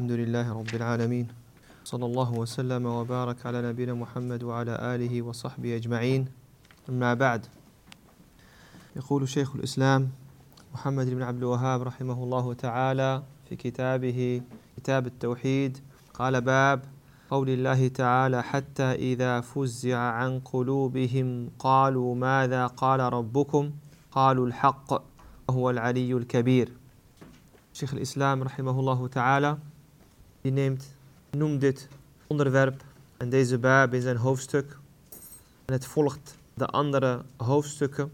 الحمد لله رب العالمين. صلى الله وسلم وبارك على نبينا محمد وعلى آله وصحبه أجمعين. أما بعد يقول شيخ الإسلام محمد بن عبد الوهاب رحمه الله تعالى في كتابه كتاب التوحيد قال باب قول الله تعالى حتى إذا فزع عن قلوبهم قالوا ماذا قال ربكم؟ قالوا الحق وهو العلي الكبير. Sheikh al-Islam rahimahullah ta'ala die neemt, noemt dit onderwerp en deze bab in zijn hoofdstuk en het volgt de andere hoofdstukken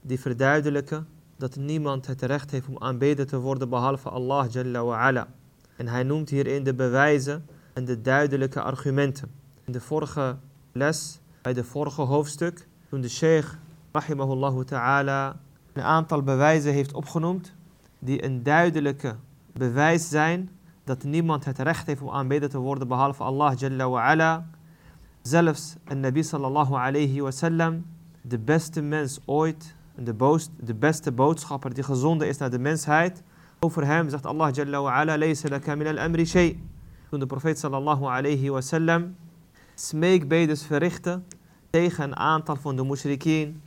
die verduidelijken dat niemand het recht heeft om aanbeden te worden behalve Allah Jalla wa ala. En hij noemt hierin de bewijzen en de duidelijke argumenten. In de vorige les, bij de vorige hoofdstuk, toen de sheikh rahimahullah ta'ala een aantal bewijzen heeft opgenoemd die een duidelijke bewijs zijn dat niemand het recht heeft om aanbeden te worden behalve Allah Jalla wa ala. Zelfs een Nabi sallallahu alayhi wa sallam, de beste mens ooit, de, de beste boodschapper die gezonden is naar de mensheid. Over hem zegt Allah Jalla wa ala, laysa laka min al-amri shay. Toen de profeet sallallahu alayhi wa sallam smeekbedes verrichtte tegen een aantal van de mushrikeen.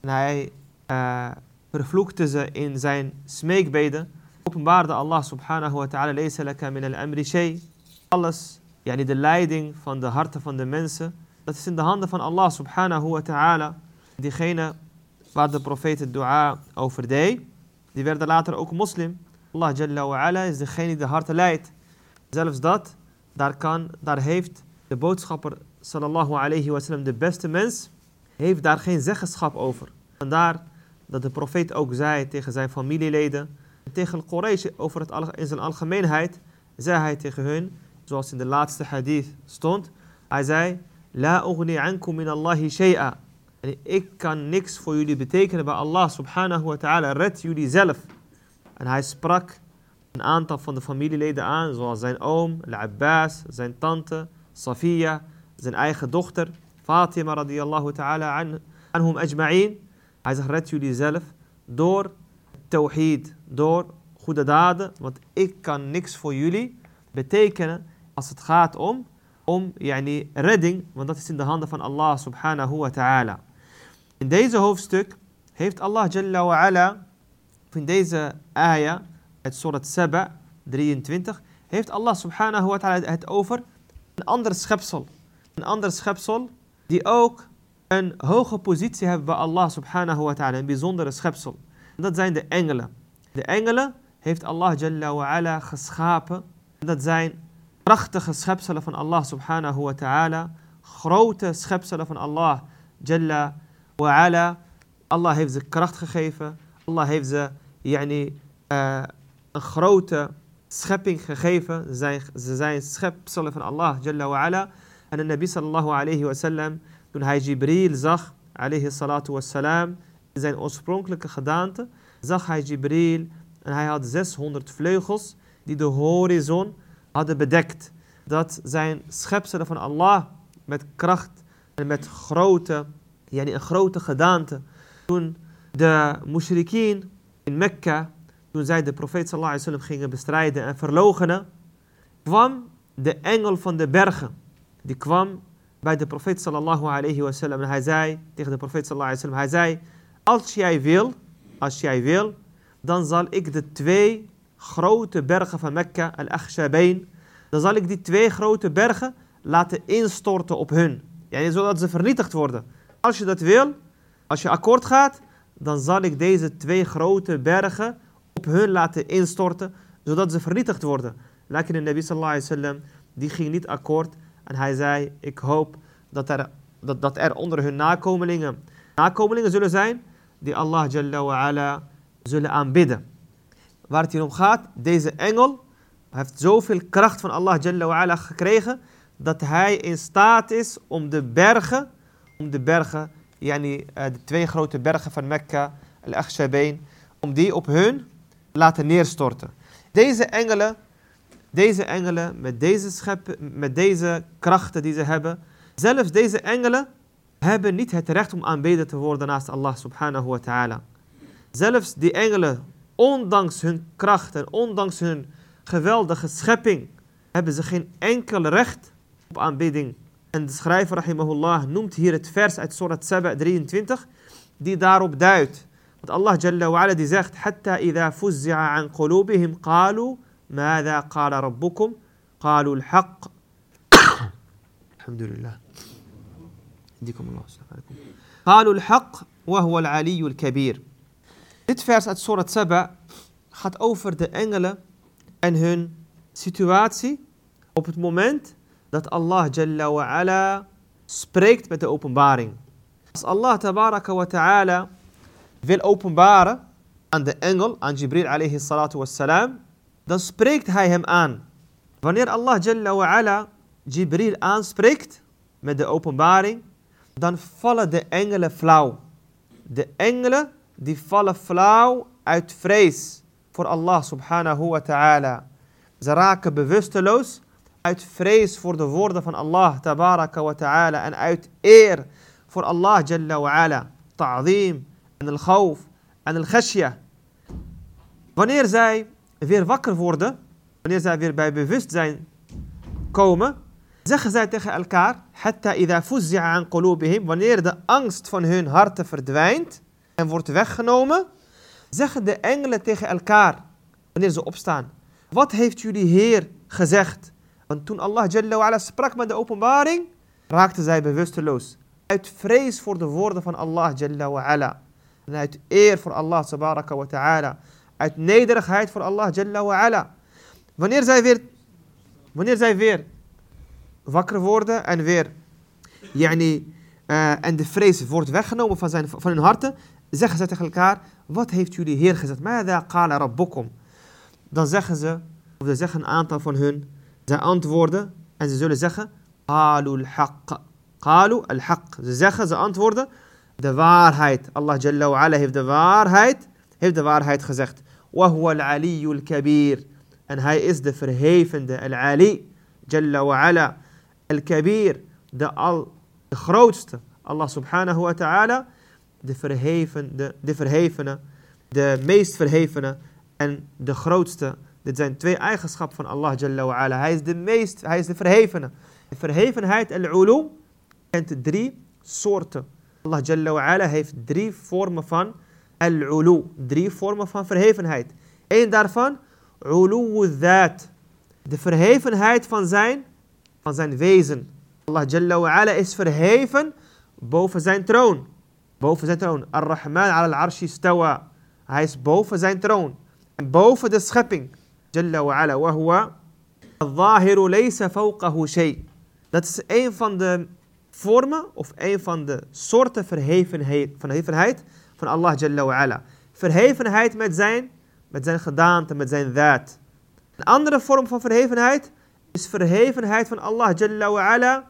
En hij uh, vervloekte ze in zijn smeekbeden. Openbaarde Allah subhanahu wa ta'ala, laysa laka min al-amri shay. Alles, yani de leiding van de harten van de mensen, dat is in de handen van Allah subhanahu wa ta'ala. Diegene waar de profeet het dua over deed, die werden later ook moslim. Allah Jalla wa ala is degene die de harten leidt. Zelfs dat, daar, kan, daar heeft de boodschapper sallallahu alayhi wa sallam, de beste mens, heeft daar geen zeggenschap over. Vandaar dat de profeet ook zei tegen zijn familieleden, en tegen Quraysh over het in zijn algemeenheid, zei hij tegen hun, zoals in de laatste hadith stond, hij zei, La ughni ankum min Allahi shay'a. Ik kan niks voor jullie betekenen bij Allah subhanahu wa ta'ala. Red jullie zelf. En hij sprak een aantal van de familieleden aan, zoals zijn oom, Al-Abbas, zijn tante, Safiya, zijn eigen dochter, Fatima radiyallahu ta'ala anhum ajma'in. Hij zegt, red jullie zelf door tawhid, door goede daden, want ik kan niks voor jullie betekenen als het gaat om, om yani, redding, want dat is in de handen van Allah subhanahu wa ta'ala. In deze hoofdstuk heeft Allah Jalla wa ala, in deze ayah, het surat Saba 23, heeft Allah subhanahu wa ta'ala het over een ander schepsel. Een ander schepsel die ook een hoge positie hebben bij Allah subhanahu wa ta'ala, een bijzondere schepsel. Dat zijn de engelen. De engelen heeft Allah Jalla wa ala geschapen. Dat zijn prachtige schepselen van Allah subhanahu wa ta'ala. Grote schepselen van Allah Jalla wa ala. Allah heeft ze kracht gegeven. Allah heeft ze yani, uh, een grote schepping gegeven. Ze zijn, schepselen van Allah Jalla wa ala. En de Nabi sallallahu alayhi wa sallam toen hij Jibril zag, alayhi salatu wassalam, zijn oorspronkelijke gedaante, zag hij Jibril en hij had 600 vleugels die de horizon hadden bedekt. Dat zijn schepselen van Allah met kracht en met grote, yani een grote gedaante. Toen de mushrikeen in Mekka, toen zij de profeet sallallahu alaihi wasallam gingen bestrijden en verlogenen, kwam de engel van de bergen. Die kwam bij de profeet sallallahu alayhi wa sallam. En hij zei tegen de profeet sallallahu alayhi wa sallam, hij zei, als jij wil, als jij wil, dan zal ik de twee grote bergen van Mekka, al-Akhshabain, dan zal ik die twee grote bergen laten instorten op hun. Ja, zodat ze vernietigd worden. Als je dat wil, als je akkoord gaat, dan zal ik deze twee grote bergen op hun laten instorten, zodat ze vernietigd worden. Lekker de Nabi sallallahu alayhi wa sallam, die ging niet akkoord. En hij zei, ik hoop dat er, dat, dat er onder hun nakomelingen, nakomelingen zullen zijn die Allah Jalla wa ala zullen aanbidden. Waar het hier om gaat, deze engel heeft zoveel kracht van Allah Jalla wa ala gekregen dat hij in staat is om de bergen, om de bergen, yani, uh, de twee grote bergen van Mekka, Al-Akhshabain, om die op hun laten neerstorten. Deze engelen deze engelen, met deze, scheppen, met deze krachten die ze hebben, zelfs deze engelen hebben niet het recht om aanbeden te worden naast Allah subhanahu wa ta'ala. Zelfs die engelen, ondanks hun kracht en ondanks hun geweldige schepping, hebben ze geen enkel recht op aanbidding. En de schrijver, rahimahullah, noemt hier het vers uit Surat 7, 23, die daarop duidt. Want Allah Jalla wa ala die zegt, Hatta idha fuzzi'a an qulubihim qalu, maada qala rabbukum, qalu al-haq. Alhamdulillah. Dikum Allah. الحق وهو العلي الكبير. Dit vers uit Surat Saba gaat over de engelen en hun situatie op het moment dat Allah Jalla wa ala spreekt met de openbaring. Als Allah tabaraka wa ta'ala wil openbaren aan de engel, aan Jibril alayhi salatu wassalam, dan spreekt hij hem aan. Wanneer Allah Jalla wa ala Jibril aanspreekt met de openbaring, dan vallen de engelen flauw. De engelen die vallen flauw uit vrees voor Allah subhanahu wa ta'ala. Ze raken bewusteloos uit vrees voor de woorden van Allah tabaraka wa ta'ala en uit eer voor Allah jalla wa ala. Ta'zim en al-khawf en al-khashya. Wanneer zij weer wakker worden, wanneer zij weer bij bewustzijn komen, zeggen zij tegen elkaar, hatta idha fuzzi'a an qulubihim, wanneer de angst van hun harten verdwijnt en wordt weggenomen, zeggen de engelen tegen elkaar, wanneer ze opstaan, wat heeft jullie Heer gezegd? Want toen Allah Jalla ala sprak met de openbaring, raakten zij bewusteloos. Uit vrees voor de woorden van Allah Jalla ala. En uit eer voor Allah tabaraka wa ta'ala. Uit nederigheid voor Allah Jalla ala. Wanneer zij weer, wanneer zij weer wakker worden en weer yani, uh, en de vrees wordt weggenomen van, zijn, van hun harten, zeggen ze tegen elkaar, wat heeft jullie Heer gezegd? Mada qala rabbukum. Dan zeggen ze, of dan zeggen een aantal van hun, zij antwoorden en ze zullen zeggen, qalu al-haq. Qalu al-haq. Ze zeggen, ze antwoorden, de waarheid. Allah Jalla wa ala heeft de waarheid, heeft de waarheid gezegd. Wa huwa al-aliyu al-kabir. En hij is de verhevende, al-ali, Jalla wa ala. Al-kabir, de, al, de grootste. Allah subhanahu wa ta'ala, de verhevene, de verhevene, de meest verhevene en de grootste. Dit zijn twee eigenschappen van Allah Jalla wa ala. Hij is de meest, hij is de verhevene. De verhevenheid, al-ulu, kent drie soorten. Allah Jalla wa ala heeft drie vormen van al-ulu. Drie vormen van verhevenheid. Eén daarvan, ulu dhat. De verhevenheid van zijn, van zijn wezen. Allah Jalla wa ala is verheven boven zijn troon. Boven zijn troon. Ar-Rahman al-Arshi stawa. Hij is boven zijn troon. En boven de schepping. Jalla wa ala. Wa huwa al-Zahiru laysa fawqahu shay. Dat is een van de vormen of een van de soorten verhevenheid, verhevenheid van Allah Jalla wa ala. Verhevenheid met zijn, met zijn gedaante, met zijn daad. Een andere vorm van verhevenheid is verhevenheid van Allah Jalla wa ala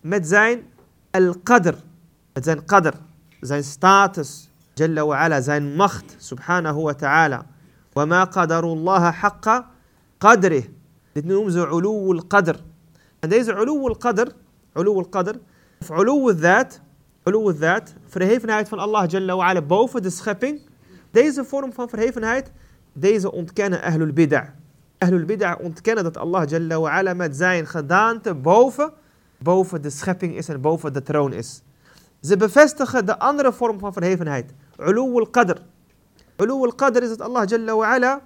met zijn al-qadr. Met zijn qadr, zijn status, Jalla wa ala, zijn macht, subhanahu wa ta'ala. وما قدر الله حق قدره. Dit noemen ze ulu al-qadr. En deze ulu al-qadr, ulu al-qadr, of ulu al-dhat, ulu al-dhat, verhevenheid van Allah Jalla wa ala boven de schepping. Deze vorm van verhevenheid, deze ontkennen ahlul bid'ah. Ahlul bid'ah ontkennen dat Allah Jalla wa ala met zijn gedaante boven, boven de schepping is en boven de troon is. Ze bevestigen de andere vorm van verhevenheid, ulu al-qadr. Ulu al-qadr is dat Allah Jalla wa ala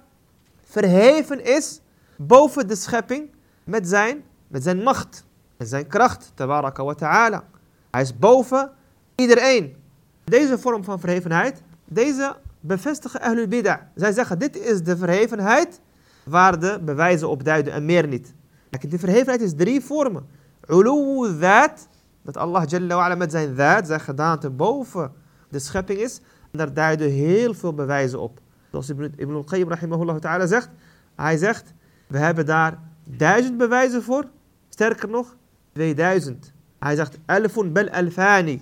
verheven is boven de schepping met zijn, met zijn macht, met zijn kracht, tabaraka wa ta'ala. Hij is boven iedereen. Deze vorm van verhevenheid, deze bevestigen Ahlul Bid'ah. Zij zeggen, dit is de verhevenheid waar de bewijzen op duiden en meer niet. Kijk, die verhevenheid is drie vormen. Ulu dhat, dat Allah Jalla wa ala met zijn dhat, zijn gedaante boven de schepping is. En daar duiden heel veel bewijzen op. Zoals Ibn al-Qayyim rahimahullah ta'ala zegt. Hij zegt, we hebben daar duizend bewijzen voor. Sterker nog, 2000. Hij zegt, elfun bel alfani.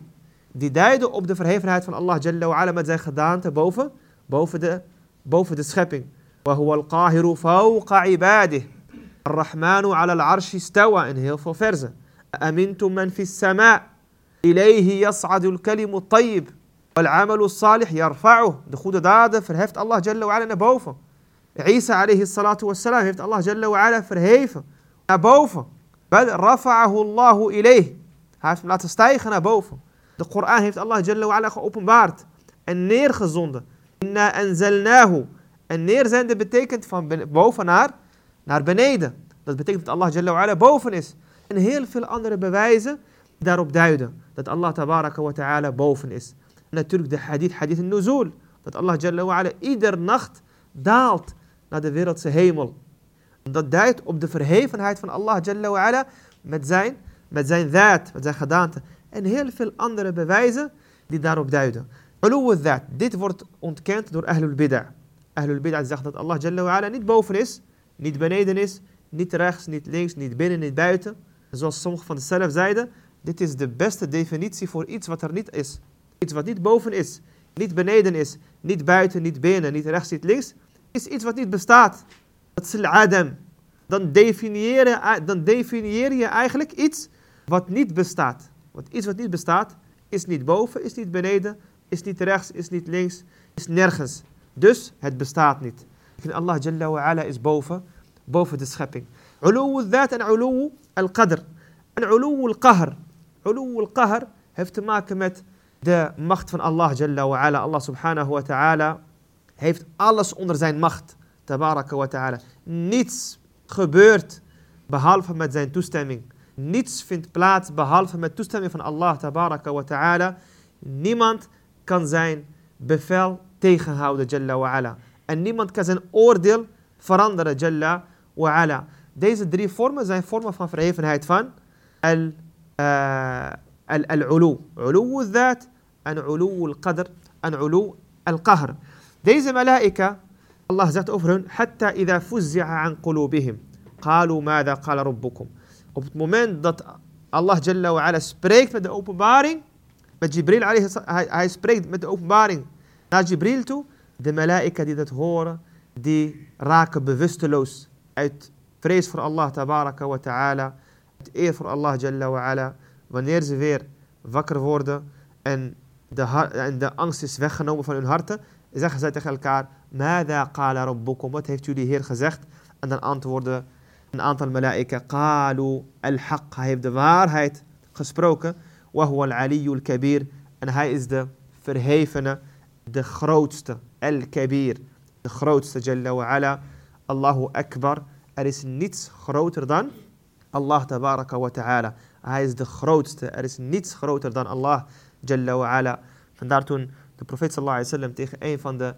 Die duiden op de verhevenheid van Allah Jalla wa ala met zijn gedaante boven, boven, de, boven de schepping. وهو القاهر فوق عباده. الرحمن على العرش استوى. إن هي فوفرزة أمنتم من في السماء؟ إليه يصعد الكلم الطيب. والعمل الصالح يرفعه. دخود دادة فرهفت الله جل وعلا نبوفة. عيسى عليه الصلاة والسلام فرهفت الله جل وعلا فرهيفة. نبوفة. بل رفعه الله إليه. هاف لا تستيخ نبوفة. القرآن فرهفت الله جل وعلا خوفن بارت النير خزوند إنا أنزلناه. En neerzenden betekent van boven naar, naar beneden. Dat betekent dat Allah Jalla boven is. En heel veel andere bewijzen daarop duiden. Dat Allah tabaraka ta'ala boven is. En natuurlijk de hadith, hadith al-nuzul. Dat Allah Jalla ieder nacht daalt naar de wereldse hemel. Dat duidt op de verhevenheid van Allah Jalla met zijn, met zijn met zijn gedaante. En heel veel andere bewijzen die daarop duiden. Uluw dat. Dit wordt ontkend door Ahlul Bid'ah. Ahlul Bid'ah zegt dat Allah Jalla wa ala niet boven is, niet beneden is, niet rechts, niet links, niet binnen, niet buiten. Zoals sommige van de zelf zeiden, dit is de beste definitie voor iets wat er niet is. Iets wat niet boven is, niet beneden is, niet buiten, niet binnen, niet rechts, niet links, is iets wat niet bestaat. Dat is al-adam. Dan dan definieer je eigenlijk iets wat niet bestaat. Want iets wat niet bestaat, is niet boven, is niet beneden, is niet rechts, is niet links, is nergens. Dus het bestaat niet. En Allah Jalla wa ala is boven, boven de schepping. Uluw al-dhat en uluw al-qadr. En uluw al-qahr. Uluw al-qahr heeft te maken met de macht van Allah Jalla wa ala. Allah subhanahu wa ta'ala heeft alles onder zijn macht. Tabaraka wa ta'ala. Niets gebeurt behalve met zijn toestemming. Niets vindt plaats behalve met toestemming van Allah tabaraka wa ta'ala. Niemand kan zijn bevel tegenhouden, Jalla wa ala. En niemand kan zijn oordeel veranderen, Jalla wa ala. Deze drie vormen zijn vormen van verhevenheid van al-ulu. Ulu al-dhat en ulu al-qadr en ulu al-qahr. Deze malaika, Allah zegt over hun, حتى إذا فزع عن قلوبهم قالوا ماذا قال ربكم op het moment dat Allah Jalla wa ala spreekt met de openbaring, met Jibril hij, hij spreekt met de openbaring naar Jibril toe, de malaika die dat horen, die raken bewusteloos uit vrees voor Allah tabaraka wa ta'ala, uit eer voor Allah Jalla wa ala, wanneer ze weer wakker worden en de, en de angst is weggenomen van hun harten, zeggen zij tegen elkaar, Mada qala rabbukum, wat heeft jullie Heer gezegd? En dan antwoorden een aantal malaika, qalu al-haq, hij heeft de waarheid gesproken, wa huwa al-aliyyu kabir en hij is de verhevene, de grootste, al-kabir, de grootste, jalla wa ala, Allahu akbar, er is niets groter dan Allah tabaraka wa ta'ala. Hij is de grootste, er is niets groter dan Allah, jalla wa ala. Vandaar toen de profeet sallallahu alayhi wa sallam tegen een van de,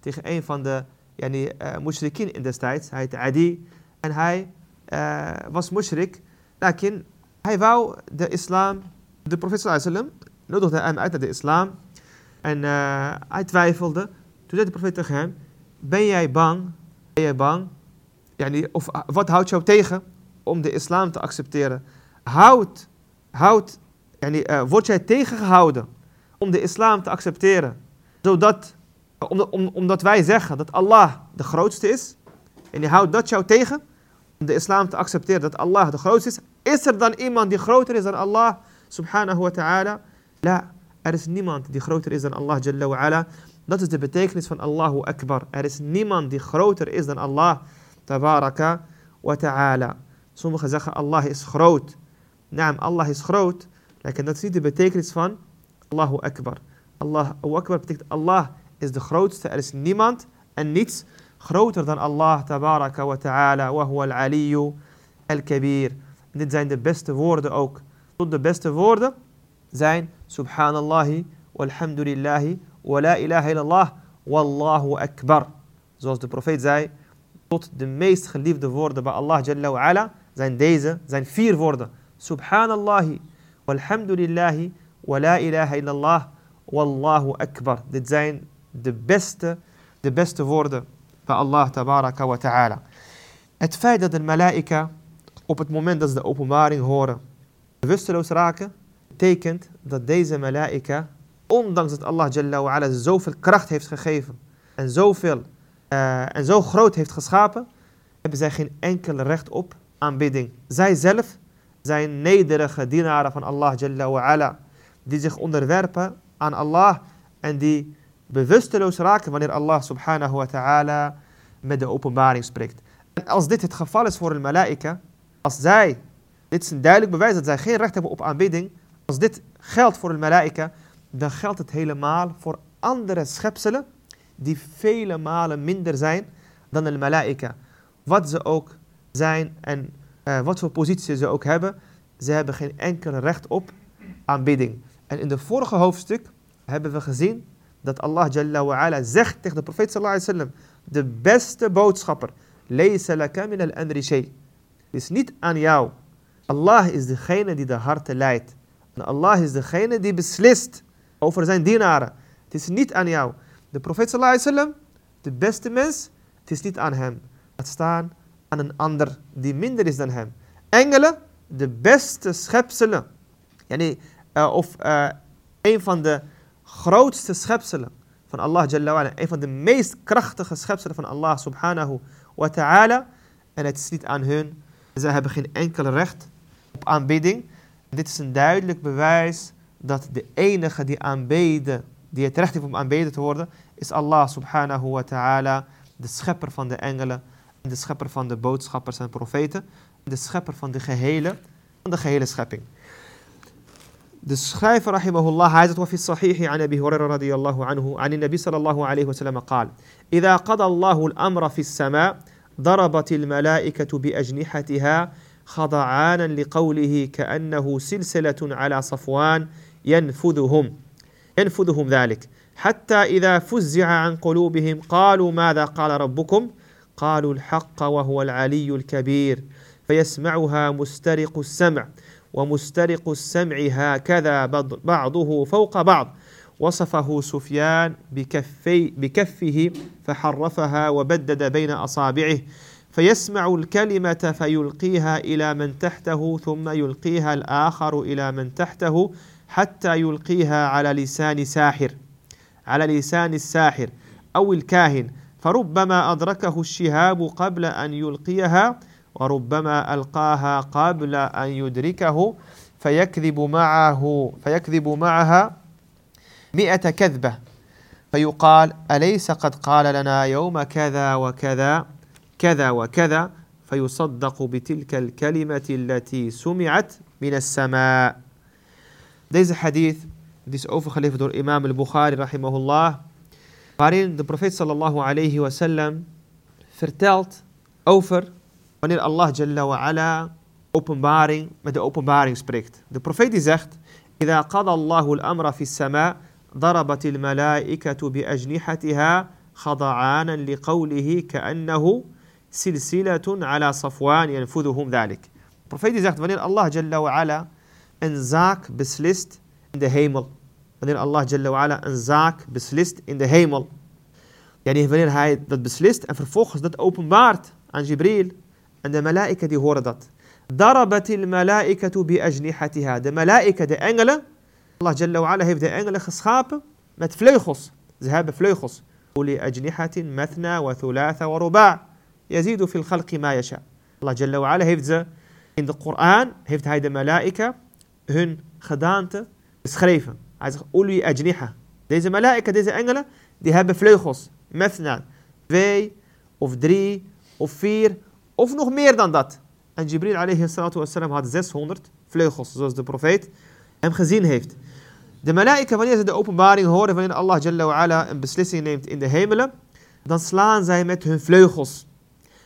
tegen een van de yani, uh, mushrikien in destijds, hij heette Adi, en hij uh, was mushrik. Lakin hij wou de islam, de profeet sallam, nodigde hem uit de islam. En uh, hij twijfelde. Toen zei de profeet tegen hem, ben jij bang? Ben jij bang? Yani, of wat houdt jou tegen om de islam te accepteren? Houd, houd, yani, uh, word jij tegengehouden om de islam te accepteren? Zodat, om, om, omdat wij zeggen dat Allah de grootste is. En je houdt dat jou tegen om de islam te accepteren dat Allah de grootste is. Is er dan iemand die groter is dan Allah subhanahu wa ta'ala? La, er is niemand die groter is dan Allah jalla wa ala. Dat is de betekenis van Allahu Akbar. Er is niemand die groter is dan Allah tabaraka wa ta'ala. Sommigen zeggen Allah is groot. Naam, Allah is groot. Maar dat is niet de betekenis van Allahu Akbar. Allahu Akbar betekent Allah is de grootste. Er is niemand en niets groter dan Allah tabaraka wa ta'ala wa huwa al-aliyu al-kabir. Dit zijn de beste woorden ook. Tot de beste woorden zijn subhanallahi walhamdulillahi wa la ilaha illallah wallahu akbar. Zoals de profeet zei, tot de meest geliefde woorden bij Allah jalla wa ala zijn deze, zijn vier woorden. Subhanallahi walhamdulillahi wa la ilaha illallah wallahu akbar. Dit zijn de beste, de beste woorden bij Allah tabaraka wa ta'ala. Het feit dat de malaika op het moment dat ze de openbaring horen bewusteloos raken, betekent dat deze malaika, ondanks dat Allah jalla wa zoveel kracht heeft gegeven en zoveel uh, en zo groot heeft geschapen, hebben zij geen enkel recht op aanbidding. Zij zelf zijn nederige dienaren van Allah jalla wa die zich onderwerpen aan Allah en die bewusteloos raken wanneer Allah subhanahu wa ta'ala met de openbaring spreekt. En als dit het geval is voor een malaika, als zij, dit is een duidelijk bewijs dat zij geen recht hebben op aanbidding, als dit geldt voor een malaika, dan geldt het helemaal voor andere schepselen die vele malen minder zijn dan een malaika. Wat ze ook zijn en uh, wat voor positie ze ook hebben, ze hebben geen enkel recht op aanbidding. En in de vorige hoofdstuk hebben we gezien dat Allah Jalla wa ala zegt tegen de profeet sallallahu alaihi wasallam, de beste boodschapper, laysa min al-amri shay. Is niet aan jou. Allah is degene die de harten leidt. En Allah is degene die beslist over zijn dienaren. Het is niet aan jou. De profeet sallallahu de beste mens, het is niet aan hem. Het staan aan een ander die minder is dan hem. Engelen, de beste schepselen. Yani, uh, of uh, een van de grootste schepselen van Allah Jalla Een van de meest krachtige schepselen van Allah subhanahu wa ta'ala. En het is niet aan hun. Ze hebben geen enkel recht op aanbidding. Dit is een duidelijk bewijs dat de enige die aanbeden, die het recht heeft om aanbeden te worden, is Allah subhanahu wa ta'ala, de schepper van de engelen, de schepper van de boodschappers en profeten, de schepper van de gehele, van de gehele schepping. De schrijver rahimahullah, hij zegt وفي الصحيح عن أبي هريرة رضي الله عنه عن النبي صلى الله عليه وسلم قال إذا قضى الله الأمر في السماء ضربت الملائكة بأجنحتها خضعانا لقوله كأنه سلسلة على صفوان ينفذهم ينفذهم ذلك. حتى إذا فزع عن قلوبهم قالوا ماذا قال ربكم؟ قالوا الحق وهو العلي الكبير فيسمعها مسترق السمع ومسترق السمع هكذا بعضه فوق بعض. وصفه سفيان بكفي بكفه فحرفها وبدد بين أصابعه. فيسمع الكلمة فيلقيها إلى من تحته ثم يلقيها الآخر إلى من تحته حتى يلقيها على لسان ساحر على لسان الساحر أو الكاهن. فربما أدركه الشهاب قبل أن يلقيها وربما ألقاها قبل أن يدركه. فيكذب معه فيكذب معها مئة كذبة. فيقال أليس قد قال لنا يوم كذا وكذا؟ كذا وكذا فيصدق بتلك الكلمة التي سمعت من السماء ديز حديث ديس أوف خليفة دور إمام البخاري رحمه الله بارين دي بروفيت صلى الله عليه وسلم فرتلت أوفر wanneer الله جل وعلا openbaring met de openbaring spreekt. De profeet die zegt, إذا قضى الله الأمر في السماء ضربت الملائكة بأجنحتها خضعانا لقوله كأنه على صفوان ينفذهم ذلك. De profeet die zegt wanneer Allah Jalla wa ala een zaak beslist in de hemel. Wanneer Allah Jalla wa ala een zaak beslist in de hemel. Yani wanneer hij dat beslist en vervolgens dat openbaart aan Jibril En de malaika die horen dat. Malaikatu bi ajnihatiha. De malaika, de engelen. Allah Jalla wa ala heeft de engelen geschapen met vleugels. Ze hebben vleugels. Uli ajnihatin mathna wa thulatha yazidu fil khalqi ma yasha. Allah Jalla wa ala heeft ze in de Koran heeft hij de malaika hun gedaante beschreven. Hij zegt uli ajniha. Deze malaika, deze engelen, die hebben vleugels. Mathna. Twee of drie of vier Of nog meer dan dat. En Jibril alayhi salatu wassalam had 600 vleugels, zoals de profeet hem gezien heeft. De malaika, wanneer ze de openbaring horen, wanneer Allah Jalla wa ala een beslissing neemt in de hemelen, dan slaan zij met hun vleugels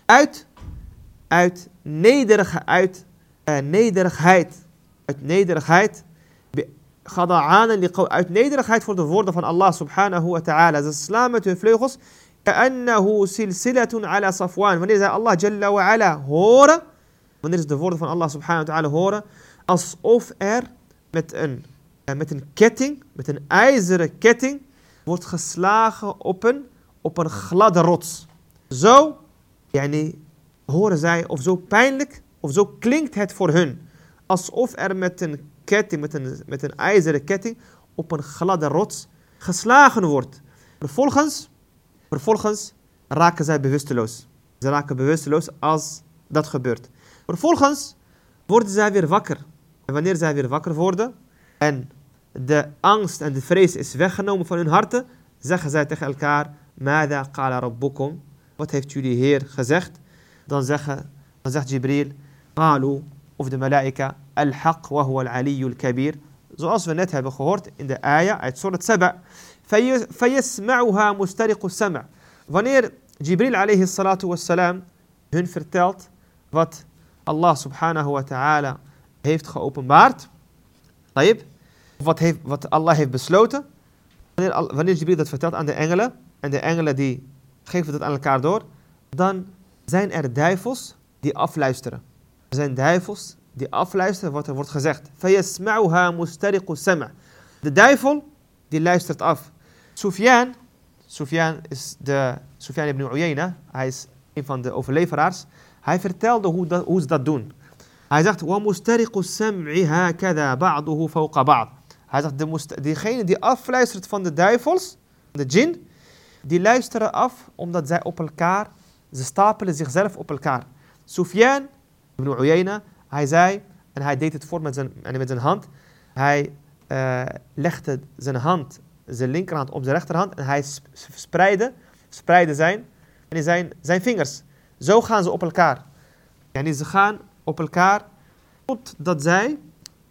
uit, uit, nederige, uit uh, nederigheid. Uit nederigheid. Uit nederigheid voor de woorden van Allah subhanahu wa ta'ala. Ze slaan met hun vleugels. Ala safwan. Wanneer zij Allah jalla wa ala horen. Wanneer ze de woorden van Allah subhanahu wa ta'ala horen. Alsof er met een, eh, met een ketting, met een ijzeren ketting, wordt geslagen op een, op een gladde rots. Zo yani, horen zij of zo pijnlijk of zo klinkt het voor hun alsof er met een ketting met een, met een ijzeren ketting op een gladde rots geslagen wordt vervolgens Vervolgens raken zij bewusteloos. Ze raken bewusteloos als dat gebeurt. Vervolgens worden zij weer wakker. En wanneer zij weer wakker worden en de angst en de vrees is weggenomen van hun harten, zeggen zij tegen elkaar: Mada qala rabbukum? wat heeft jullie Heer gezegd? Dan, zeggen, dan zegt Jibril, qalu, of de malaika, al-haq wa huwa al-aliyyu al-kabir. Zoals we net hebben gehoord in de ayah uit Surat Saba. فَيَسْمَعُهَا مُسْتَرِقُ السَّمْعِ Wanneer Jibril alayhi salatu wassalam hun vertelt wat Allah subhanahu wa ta'ala heeft geopenbaard. Wat, heeft, wat Allah heeft besloten. Wanneer, wanneer Jibril dat vertelt aan de engelen. En de engelen die geven we dat aan elkaar door, dan zijn er duivels die afluisteren. Er zijn duivels die afluisteren wat er wordt gezegd. De duivel die luistert af. Sufyan, Sufyan is de Sufyan ibn Uyayna, hij is een van de overleveraars. Hij vertelde hoe, hoe ze dat doen. Hij zegt, Hij zegt, de, diegene die afluistert van de duivels, de jin, die luisteren af omdat zij op elkaar, ze stapelen zichzelf op elkaar. Sufyan ibn Uyayna, hij zei, en hij deed het voor met zijn, met zijn hand, hij uh, legde zijn hand, zijn linkerhand op zijn rechterhand en hij spreidde, spreidde zijn, zijn, zijn vingers. Zo gaan ze op elkaar. Yani ze gaan op elkaar totdat zij,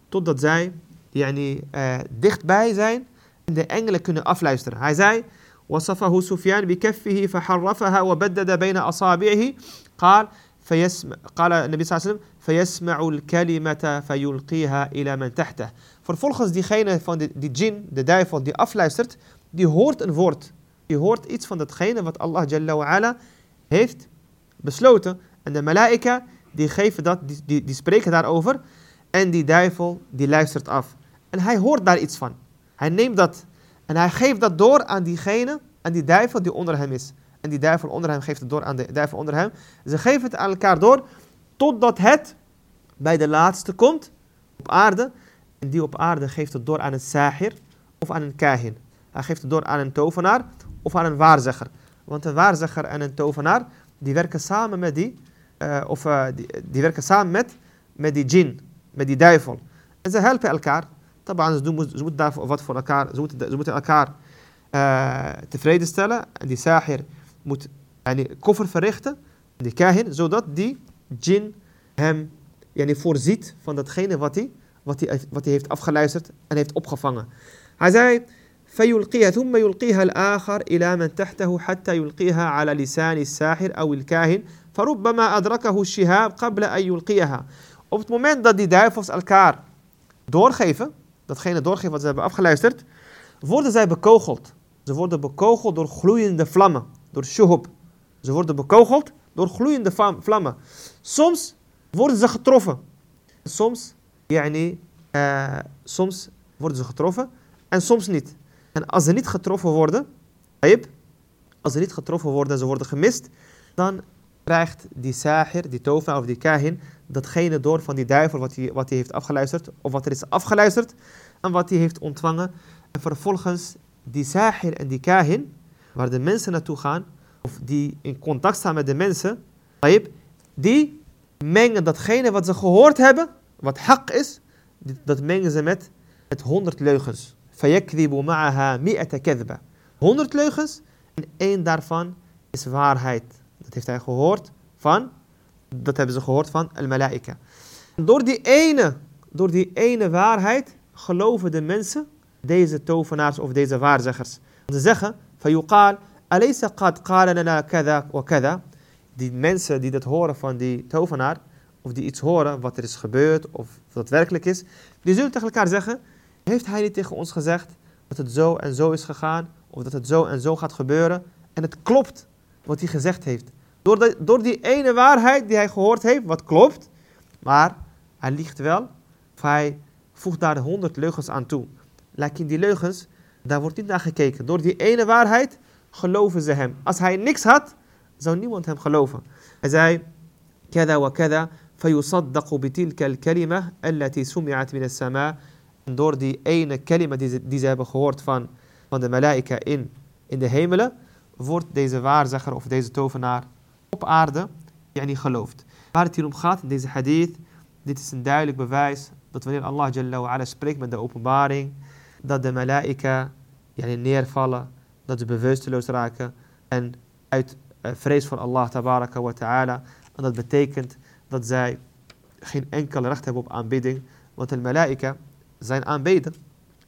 totdat zij yani, uh, dichtbij zijn en de engelen kunnen afluisteren. Hij zei, وصفه سفيان بكفه فحرفها وبدد بين أصابعه قال فيسمع قال النبي صلى الله عليه وسلم فيسمع الكلمة فيلقيها إلى من تحته Vervolgens diegene van die, die jinn, de duivel die afluistert, die hoort een woord. Die hoort iets van datgene wat Allah Jalla wa ala heeft besloten. En de malaika, die geven dat, die, die, die spreken daarover. En die duivel, die luistert af. En hij hoort daar iets van. Hij neemt dat en hij geeft dat door aan diegene, aan die duivel die onder hem is. En die duivel onder hem geeft het door aan de duivel onder hem. Ze geven het aan elkaar door, totdat het bij de laatste komt, op aarde. En die op aarde geeft het door aan een sahir of aan een kahin. Hij geeft het door aan een tovenaar of aan een waarzegger. Want een waarzegger en een tovenaar, die werken samen met die, uh, of uh, die, werken samen met, met die jinn, met die duivel. En ze helpen elkaar. طبعا زوت دار فوت فور اكار زوت أكار آه، تفريد ستالا عندي ساحر مت يعني كفر فريخته عندي كاهن زو دات دي جين هم يعني فور زيت فان دات خينه واتي واتي واتي هيفت افخلايسرت ان هيفت اوبخفانا هاي فيلقيها ثم يلقيها الآخر إلى من تحته حتى يلقيها على لسان الساحر أو الكاهن فربما أدركه الشهاب قبل أن يلقيها. اوبت مومنت دي دايفوس الكار. دور خيفه datgene doorgeven wat ze hebben afgeluisterd, worden zij bekogeld. Ze worden bekogeld door gloeiende vlammen, door shuhub. Ze worden bekogeld door gloeiende vlammen. Soms worden ze getroffen. Soms, yani, uh, soms worden ze getroffen en soms niet. En als ze niet getroffen worden, als ze niet getroffen worden en ze worden gemist, dan krijgt die sahir, die tofa of die kahin, datgene door van die duivel wat hij, wat hij heeft afgeluisterd, of wat er is afgeluisterd en wat hij heeft ontvangen. En vervolgens die sahir en die kahin, waar de mensen naartoe gaan, of die in contact staan met de mensen, die mengen datgene wat ze gehoord hebben, wat hak is, dat mengen ze met, met honderd leugens. فَيَكْذِبُ مَعَهَا مِئَةَ كَذْبَ 100 leugens en één daarvan is waarheid. Dat heeft hij gehoord van, dat hebben ze gehoord van al-malaika. Door die ene, door die ene waarheid geloven de mensen deze tovenaars of deze waarzeggers. Ze zeggen, فَيُقَالْ أَلَيْسَ قَدْ قَالَ لَنَا كَذَا وَكَذَا Die mensen die dat horen van die tovenaar, of die iets horen wat er is gebeurd of wat werkelijk is, die zullen tegen elkaar zeggen, heeft hij niet tegen ons gezegd dat het zo en zo is gegaan, of dat het zo en zo gaat gebeuren? En het klopt wat hij gezegd heeft. Door, de, door die ene waarheid die hij gehoord heeft, wat klopt. Maar hij liegt wel. Of hij voegt daar honderd leugens aan toe. Lekker die leugens, daar wordt niet naar gekeken. Door die ene waarheid geloven ze hem. Als hij niks had, zou niemand hem geloven. Hij zei, kada wa kada, bitilka al-kalima allati sumi'at min as-sama. Door die ene kalima die ze, hebben gehoord van, van de malaika in, in de hemelen, wordt deze waarzegger of deze tovenaar op aarde yani, geloofd. Waar het hier om gaat in deze hadith, dit is een duidelijk bewijs dat wanneer Allah Jalla wa ala spreekt met de openbaring, dat de malaika yani, neervallen, dat ze bewusteloos raken en uit uh, vrees voor Allah tabaraka wa ta'ala. En dat betekent dat zij geen enkel recht hebben op aanbidding. Want de malaika zijn aanbeden.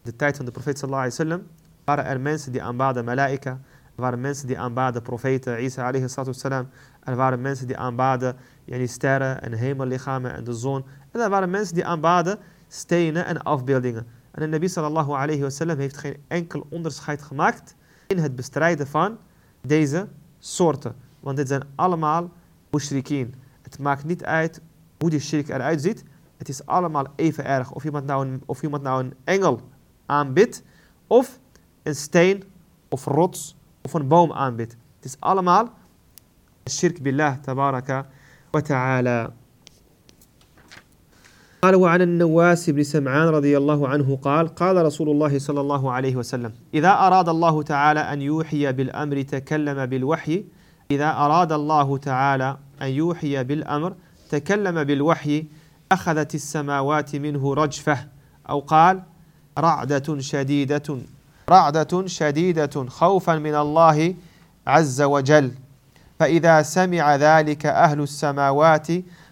De tijd van de profeet sallallahu alaihi wasallam waren er mensen die aanbaden malaika. Er waren mensen die aanbaden profeten Isa alayhi salatu Er waren mensen die aanbaden yani, sterren en hemellichamen en de zon. En er waren mensen die aanbaden stenen en afbeeldingen. En de Nabi sallallahu alayhi wasallam heeft geen enkel onderscheid gemaakt in het bestrijden van deze soorten. Want dit zijn allemaal mushrikeen. Het maakt niet uit hoe die shirk eruit ziet. Het is allemaal even erg. Of iemand nou een, of iemand nou een engel aanbidt, of een steen, of rots, of een boom aanbidt. Het is allemaal shirk billah tabaraka wa ta'ala. قال وعن النواس بن سمعان رضي الله عنه قال قال رسول الله صلى الله عليه وسلم إذا أراد الله تعالى أن يوحي بالأمر تكلم بالوحي إذا أراد الله تعالى أن يوحي بالأمر تكلم بالوحي أخذت السماوات منه رجفة أو قال رعدة شديدة رعدة شديدة خوفا من الله عز وجل. فإذا سمع ذلك أهل السماوات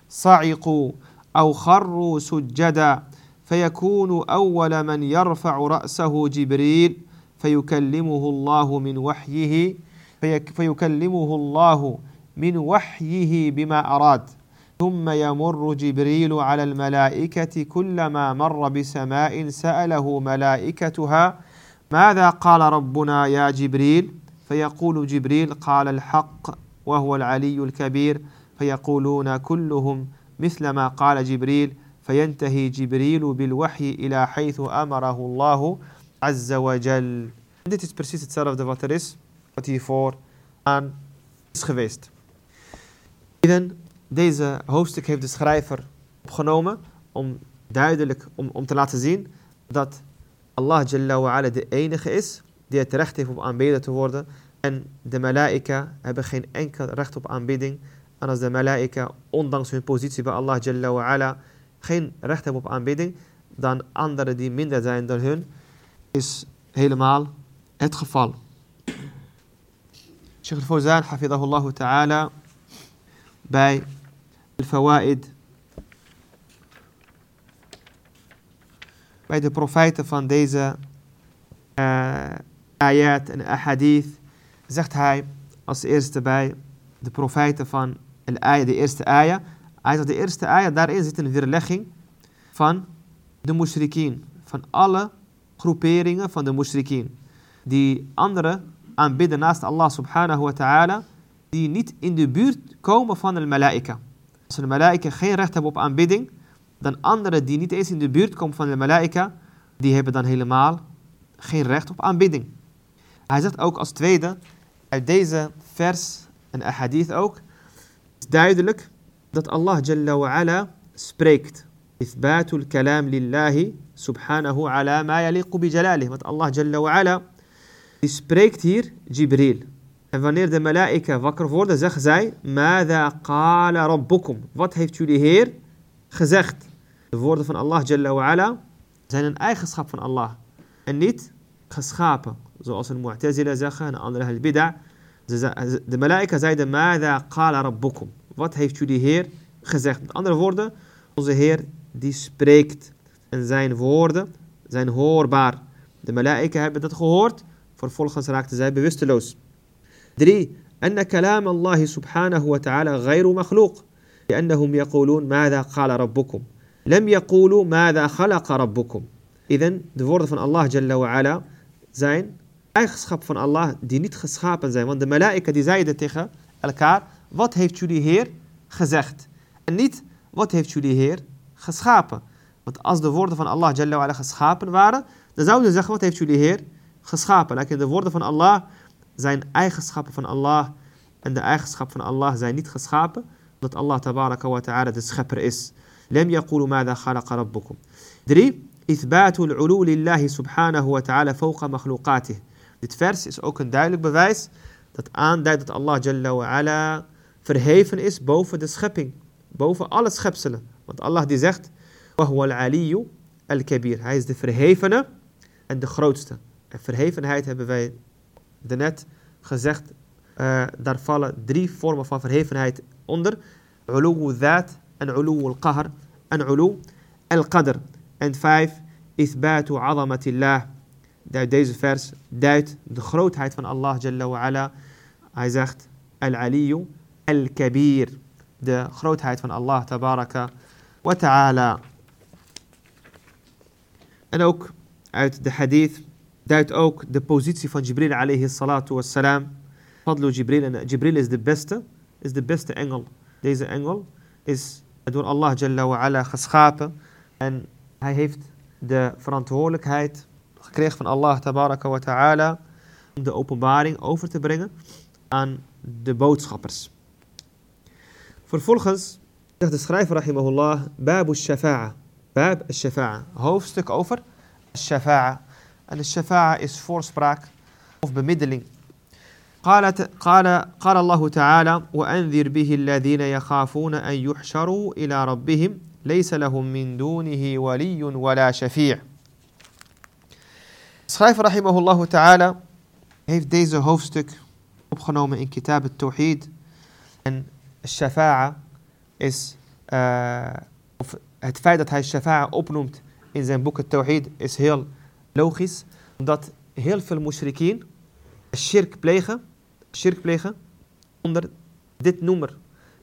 صعقوا أو خروا سجدا فيكون أول من يرفع رأسه جبريل فيكلمه الله من وحيه فيكلمه الله من وحيه بما أراد. ثم يمر جبريل على الملائكة كلما مر بسماء سأله ملائكتها ماذا قال ربنا يا جبريل فيقول جبريل قال الحق وهو العلي الكبير فيقولون كلهم مثل ما قال جبريل فينتهي جبريل بالوحي إلى حيث أمره الله عز وجل. Dit is precies hetzelfde wat er is, wat hiervoor aan is geweest. Iden, deze hoofdstuk heeft de schrijver opgenomen om duidelijk, om, om te laten zien dat Allah Jalla wa ala de enige is die het recht heeft op aanbeden te worden. En de malaika hebben geen enkel recht op aanbidding. En als de malaika, ondanks hun positie bij Allah Jalla wa ala, geen recht hebben op aanbidding, dan anderen die minder zijn dan hun, is helemaal het geval. Sheikh al-Fawzan, hafidahullah ta'ala, bij al-Fawaid, bij de profijten van deze uh, ayat en ahadith, zegt hij als eerste bij de profijten van de eerste ayah. Hij zegt de eerste ayah, daarin zit een weerlegging van de mushrikeen. Van alle groeperingen van de mushrikeen. Die anderen aanbidden naast Allah subhanahu wa ta'ala. Die niet in de buurt komen van de malaika. Als de malaika geen recht hebben op aanbidding. Dan anderen die niet eens in de buurt komen van de malaika. Die hebben dan helemaal geen recht op aanbidding. Hij zegt ook als tweede. Uit deze vers en ahadith ook. Is duidelijk dat Allah Jalla wa ala spreekt. Ithbatul kalam lillahi subhanahu ala ma yaliqu bi jalalih. Want Allah Jalla wa ala die spreekt hier Jibril. En wanneer de malaika wakker worden, zeggen zij: Mada qala rabbukum. Wat heeft jullie Heer gezegd? De woorden van Allah Jalla wa ala zijn een eigenschap van Allah. En niet geschapen. Zoals een Mu'tazila zeggen en andere al-Bid'a. De malaika zeiden: Mada qala rabbukum. Wat heeft jullie Heer gezegd? Met andere woorden, onze Heer die spreekt. En zijn woorden zijn hoorbaar. De malaika hebben dat gehoord. Vervolgens raakten zij bewusteloos. 3. أن كلام الله سبحانه وتعالى غير مخلوق لأنهم يقولون ماذا قال ربكم Lem yakulu mada khalaqa rabbukum. Iden, de woorden van Allah Jalla wa zijn eigenschappen van Allah die niet geschapen zijn. Want de malaika die zeiden tegen elkaar, wat heeft jullie Heer gezegd? En niet, wat heeft jullie Heer geschapen? Want als de woorden van Allah Jalla wa geschapen waren, dan zouden ze zeggen, wat heeft jullie Heer geschapen? Lekker de woorden van Allah zijn eigenschappen van Allah en de eigenschappen van Allah zijn niet geschapen, omdat Allah tabaraka wa ta'ala de schepper is. لم يقولوا ماذا خلق ربكم. 3. إثبات العلو لله سبحانه وتعالى فوق مخلوقاته. Dit vers is ook een duidelijk bewijs dat aanduidt dat Allah Jalla wa ala verheven is boven de schepping, boven alle schepselen. Want Allah die zegt, وَهُوَ الْعَلِيُّ الْكَبِيرُ Hij is de verhevene en de grootste. En verhevenheid hebben wij daarnet gezegd, uh, daar vallen drie vormen van verhevenheid onder. Ulu dhat en ulu al-qahr en ulu al-qadr. En vijf, ithbatu azamatillah. Duidt deze vers, duidt de grootheid van Allah Jalla wa ala. Hij zegt, al-aliyu al-kabir. De grootheid van Allah tabaraka wa ta'ala. En ook uit de hadith duidt ook de positie van Jibril alayhi salatu wassalam. Fadlu Jibril. En Jibril is de beste, is de beste engel. Deze engel is door Allah Jalla wa geschapen. En hij heeft de verantwoordelijkheid gekregen van Allah tabaraka wa ta'ala om de openbaring over te brengen aan de boodschappers. Vervolgens zegt de schrijver rahimahullah Babu shafa'a. Bab al-shafa'a. Hoofdstuk over shafa'a. En de shafa'a is voorspraak of bemiddeling. قال قال قال الله تعالى وأنذر به الذين يخافون أن يحشروا إلى ربهم ليس لهم من دونه ولي ولا شفيع. Schrijver rahimahullah ta'ala heeft deze hoofdstuk opgenomen in Kitab al-Tawhid. En shafa'a is, uh, of het feit dat hij shafa'a opnoemt in zijn boek al-Tawhid is heel logisch. Omdat heel veel mushrikeen shirk plegen, shirk plegen onder dit noemer.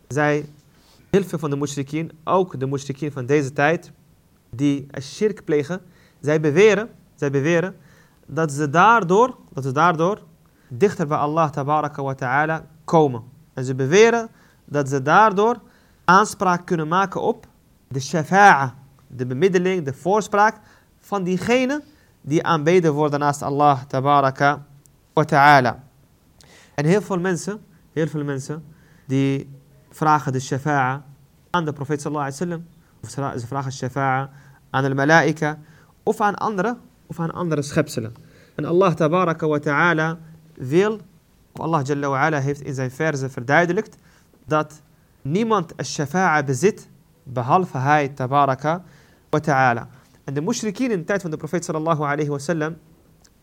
Zij, heel veel van de mushrikeen, ook de mushrikeen van deze tijd, die shirk plegen, zij beweren, zij beweren dat ze daardoor, dat ze daardoor dichter bij Allah tabaraka wa ta'ala komen. En ze beweren dat ze daardoor aanspraak kunnen maken op de shafa'a, de bemiddeling, de voorspraak van diegene die aanbeden worden naast Allah tabaraka wa ta'ala. En heel veel mensen, heel veel mensen, die vragen de shafa'a aan de profeet sallallahu alaihi wasallam, of ze vragen shafa'a aan de malaika, of aan andere, of aan andere schepselen. En Allah tabaraka wa ta'ala wil, of Allah jalla wa ala heeft in zijn verzen verduidelijkt, dat niemand al-shafa'a bezit, behalve hij tabaraka wa ta'ala. En de mushrikien in de tijd van de profeet sallallahu alayhi wa sallam,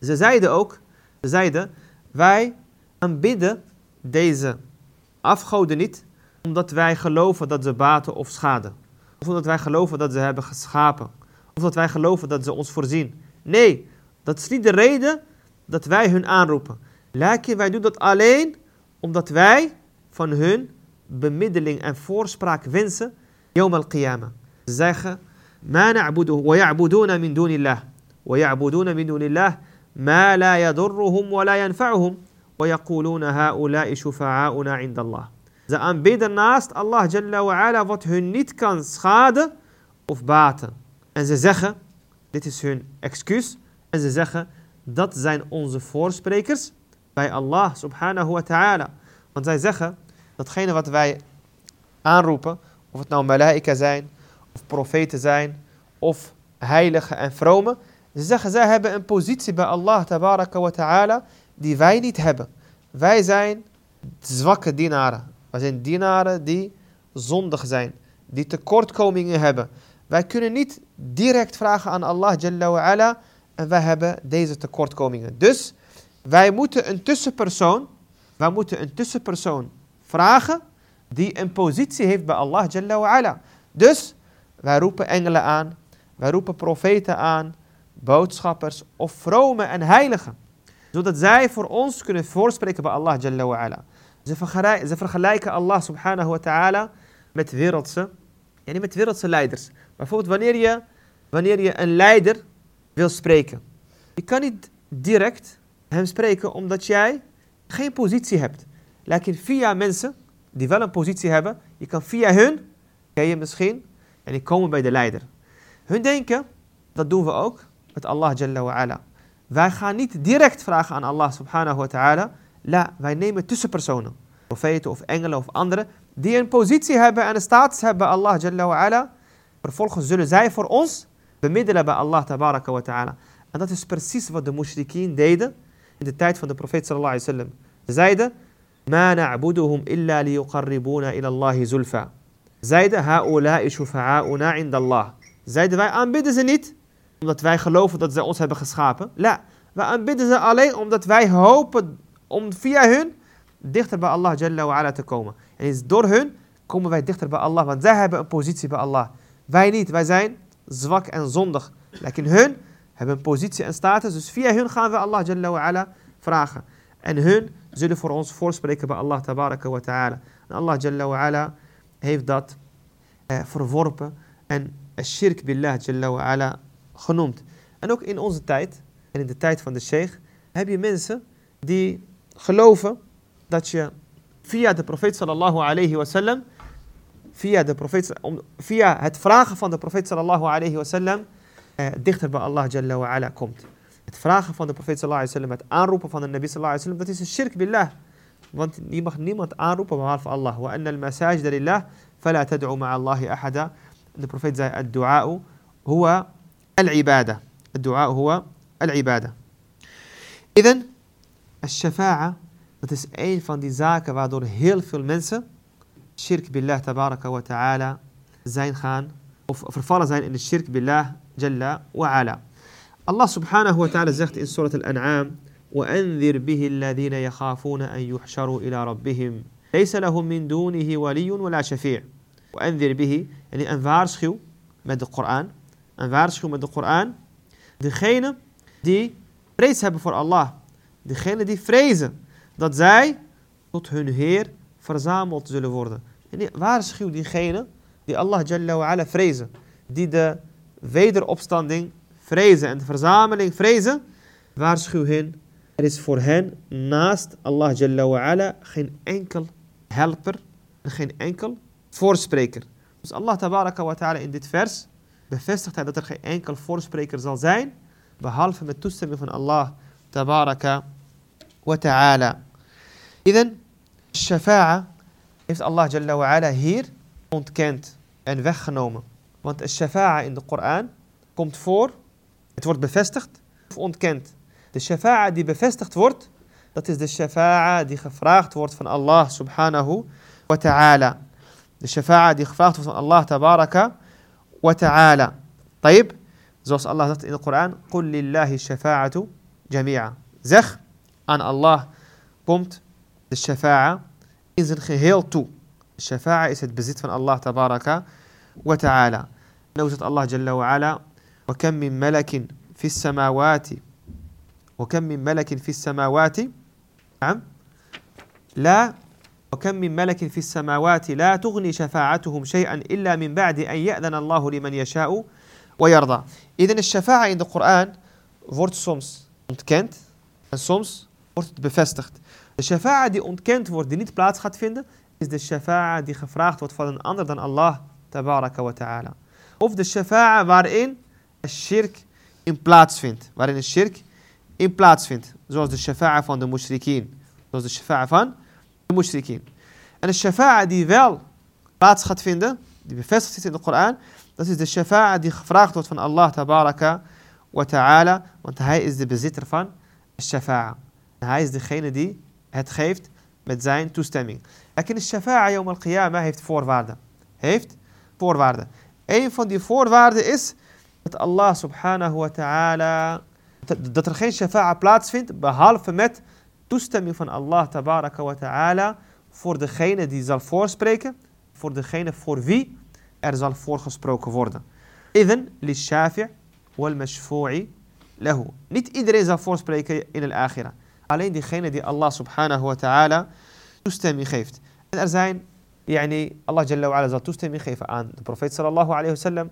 ze zeiden ook, ze zeiden, wij aanbidden deze afgoden niet, omdat wij geloven dat ze baten of schaden. Of omdat wij geloven dat ze hebben geschapen. Of dat wij geloven dat ze ons voorzien. Nee, dat is niet de reden dat wij hun aanroepen. Lakin wij doen dat alleen omdat wij van hun bemiddeling en voorspraak wensen. Yawm al-qiyamah. Ze zeggen, ما نعبده ويعبدون من دون الله ويعبدون من دون الله ما لا يضرهم ولا ينفعهم ويقولون هؤلاء شفعاؤنا عند الله Ze aanbidden naast Allah Jalla wa ala wat hun niet kan schaden of baten. En ze zeggen, dit is hun excuus, en ze zeggen, dat zijn onze voorsprekers bij Allah subhanahu wa ta'ala. Want zij zeggen, datgene wat wij aanroepen, of het nou malaika zijn, of profeten zijn, of heiligen en vromen. Ze zeggen, zij hebben een positie bij Allah tabaraka wa ta'ala die wij niet hebben. Wij zijn zwakke dienaren. Wij zijn dienaren die zondig zijn, die tekortkomingen hebben. Wij kunnen niet direct vragen aan Allah Jalla wa ala en wij hebben deze tekortkomingen. Dus wij moeten een tussenpersoon, wij moeten een tussenpersoon vragen die een positie heeft bij Allah Jalla wa ala. Dus wij roepen engelen aan, wij roepen profeten aan, boodschappers of vrome en heiligen. Zodat zij voor ons kunnen voorspreken bij Allah Jalla wa ala. Ze vergelijken, Allah subhanahu wa ta'ala met wereldse, ja, niet met wereldse leiders. Bijvoorbeeld wanneer je, wanneer je een leider wil spreken. Je kan niet direct hem spreken omdat jij geen positie hebt. Lekker via mensen die wel een positie hebben, je kan via hun, ken je misschien, en die komen bij de leider. Hun denken, dat doen we ook met Allah Jalla wa ala. Wij gaan niet direct vragen aan Allah subhanahu wa ta'ala. La, wij nemen tussenpersonen. Profeten of engelen of anderen. Die een positie hebben en een status hebben Allah jalla wa ala. Vervolgens zullen zij voor ons bemiddelen bij Allah tabaraka wa ta'ala. En dat is precies wat de mushrikeen deden in de tijd van de profeet sallallahu alaihi wasallam. Ze zeiden, Ma na'buduhum illa liyuqarribuna ila Allahi zulfa. Zeiden, ha'ula'i shufa'a'una inda Allah. Zeiden, wij aanbidden ze niet omdat wij geloven dat zij ons hebben geschapen. La, wij aanbidden ze alleen omdat wij hopen om via hun dichter bij Allah Jalla wa te komen. En is door hun komen wij dichter bij Allah, want zij hebben een positie bij Allah. Wij niet, wij zijn zwak en zondig. Lekker hun hebben een positie en status, dus via hun gaan we Allah Jalla wa vragen. En hun zullen voor ons voorspreken bij Allah wa ta'ala. En Allah Jalla wa heeft dat eh, verworpen en shirk billah Jalla wa genoemd. En ook in onze tijd, en in de tijd van de sheikh, heb je mensen die geloven dat je via de profeet sallallahu alayhi wasallam, via, de profeet, via het vragen van de profeet sallallahu alayhi wasallam, eh, dichter bij Allah Jalla wa komt. Het vragen van de profeet sallallahu alayhi wasallam, het aanroepen van de nabi sallallahu alayhi wasallam, dat is een shirk billah. Want je mag niemand aanroepen behalve Allah. Wa anna al-masajid lillah, fala tad'u ma'a ahada. De profeet zei, het-du'a'u huwa al-ibada. Het-du'a'u huwa al-ibada. Iden, al-shafa'a, dat is een van die zaken waardoor heel veel mensen shirk billah tabaraka wa ta'ala zijn gaan, of vervallen zijn in de shirk billah jalla wa ala. Allah subhanahu wa ta'ala zegt in surat al-an'am وأنذر به الذين يخافون أن يحشروا إلى ربهم ليس لهم من دونه ولي ولا شفيع وأنذر به يعني een waarschuw met de Koran een waarschuw met de Koran degene die vrees hebben voor Allah degene die vrezen dat zij tot hun Heer verzameld zullen worden. En waarschuw diegene die Allah Jalla wa ala vrezen. Die de wederopstanding vrezen en de verzameling vrezen. Waarschuw hen. Er is voor hen naast Allah Jalla wa ala geen enkel helper en geen enkel voorspreker. Dus Allah tabaraka wa ta'ala in dit vers bevestigt hij dat er geen enkel voorspreker zal zijn. Behalve met toestemming van Allah tabaraka wa ta'ala. Iden, shafa'a heeft Allah Jalla wa ala hier ontkend en weggenomen. Want shafa'a in de Koran komt voor, het wordt bevestigd of ontkend. De shafa'a die bevestigd wordt, dat is de shafa'a die gevraagd wordt van Allah subhanahu wa ta'ala. De shafa'a die gevraagd wordt van Allah tabaraka وتعالى. طيب زوس الله ذات القرآن قل لله الشفاعة جميعا. زخ أن الله قمت الشفاعة إذن خيهيل تو الشفاعة إسد بزيت من الله تبارك وتعالى. نوزت الله جل وعلا وكم من ملك في السماوات وكم من ملك في السماوات. نعم. لا وكم من ملك في السماوات لا تغني شفاعتهم شيئا إلا من بعد أن يأذن الله لمن يشاء ويرضى إذن الشفاعة in de Koran wordt soms ontkend en soms wordt het bevestigd. De shafa'a die ontkend wordt, die niet plaats gaat vinden, is de shafa'a die gevraagd wordt van een ander dan Allah tabaraka wa ta'ala. Of de shafa'a waarin een shirk in plaats vindt. Waarin een shirk in plaats vindt. Zoals de shafa'a van de mushrikeen. Zoals de shafa'a van En de shafa'a die wel plaats gaat vinden, die bevestigd is in de Koran, dat is de shafa'a die gevraagd wordt van Allah tabaraka wa ta'ala, want hij is de bezitter van shafa'a. Hij is degene die het geeft met zijn toestemming. Lekker de shafa'a yawm al-qiyamah heeft voorwaarden. Heeft voorwaarden. Een van die voorwaarden is dat Allah subhanahu wa ta'ala, dat er geen shafa'a plaatsvindt, behalve met toestemming van Allah tabaraka ta'ala, voor degene die zal voorspreken, voor degene voor wie er zal voorgesproken worden. Idhan li shafi' wal mashfu'i lahu. Niet iedereen zal voorspreken in al-akhirah. Alleen diegene die Allah subhanahu wa ta'ala toestemming geeft. En er zijn, yani, Allah Jalla wa ala zal toestemming geven aan de profeet sallallahu alayhi wa.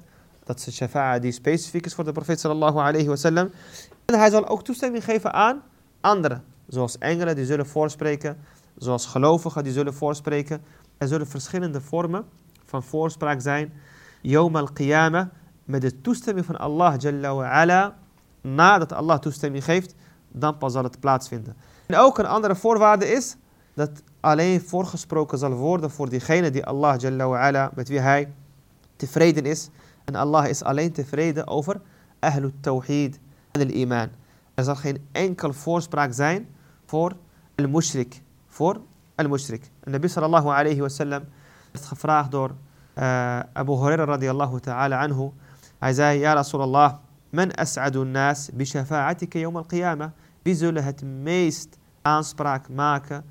Dat is een shafa'a die specifiek is voor de profeet sallallahu alayhi wa sallam. En hij zal ook toestemming geven aan anderen. Zoals engelen die zullen voorspreken. Zoals gelovigen die zullen voorspreken. Er zullen verschillende vormen van voorspraak zijn. Yawm al-qiyamah. Met de toestemming van Allah Jalla wa ala. Nadat Allah toestemming geeft dan pas zal het plaatsvinden. En ook een andere voorwaarde is dat alleen voorgesproken zal worden voor diegene die Allah Jalla wa ala, met wie hij tevreden is. En Allah is alleen tevreden over Ahlul Tawhid en de iman. Er zal geen enkel voorspraak zijn فور المشرك فور المشرك. النبي صلى الله عليه وسلم فراغ دور آه، أبو هريرة رضي الله تعالى عنه عزاي يا رسول الله من أسعد الناس بشفاعتك يوم القيامة؟ بزلهة ميست أنسبراك ماك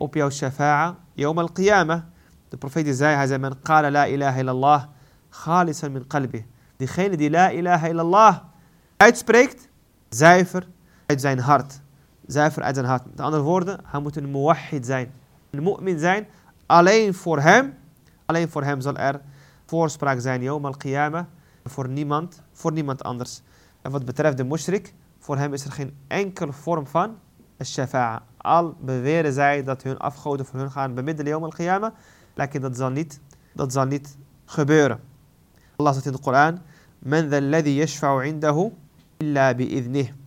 أوبيو الشفاعة يوم القيامة. البروفيت زاي هذا من قال لا إله إلا الله خالصا من قلبه. دي خين دي لا إله إلا الله. أتسبريكت زايفر أتزاين هارت Zuiver uit zijn hart. Met andere woorden, hij moet een muwahid zijn. Een mu'min zijn. Alleen voor hem, alleen voor hem zal er voorspraak zijn, yawm al-qiyamah. Voor niemand, voor niemand anders. En wat betreft de mushrik, voor hem is er geen enkele vorm van shafa'a. Al beweren zij dat hun afgoden voor hun gaan bemiddelen yawm al-qiyamah. Lekker dat zal niet, dat zal niet gebeuren. Allah zegt in de Koran, Men.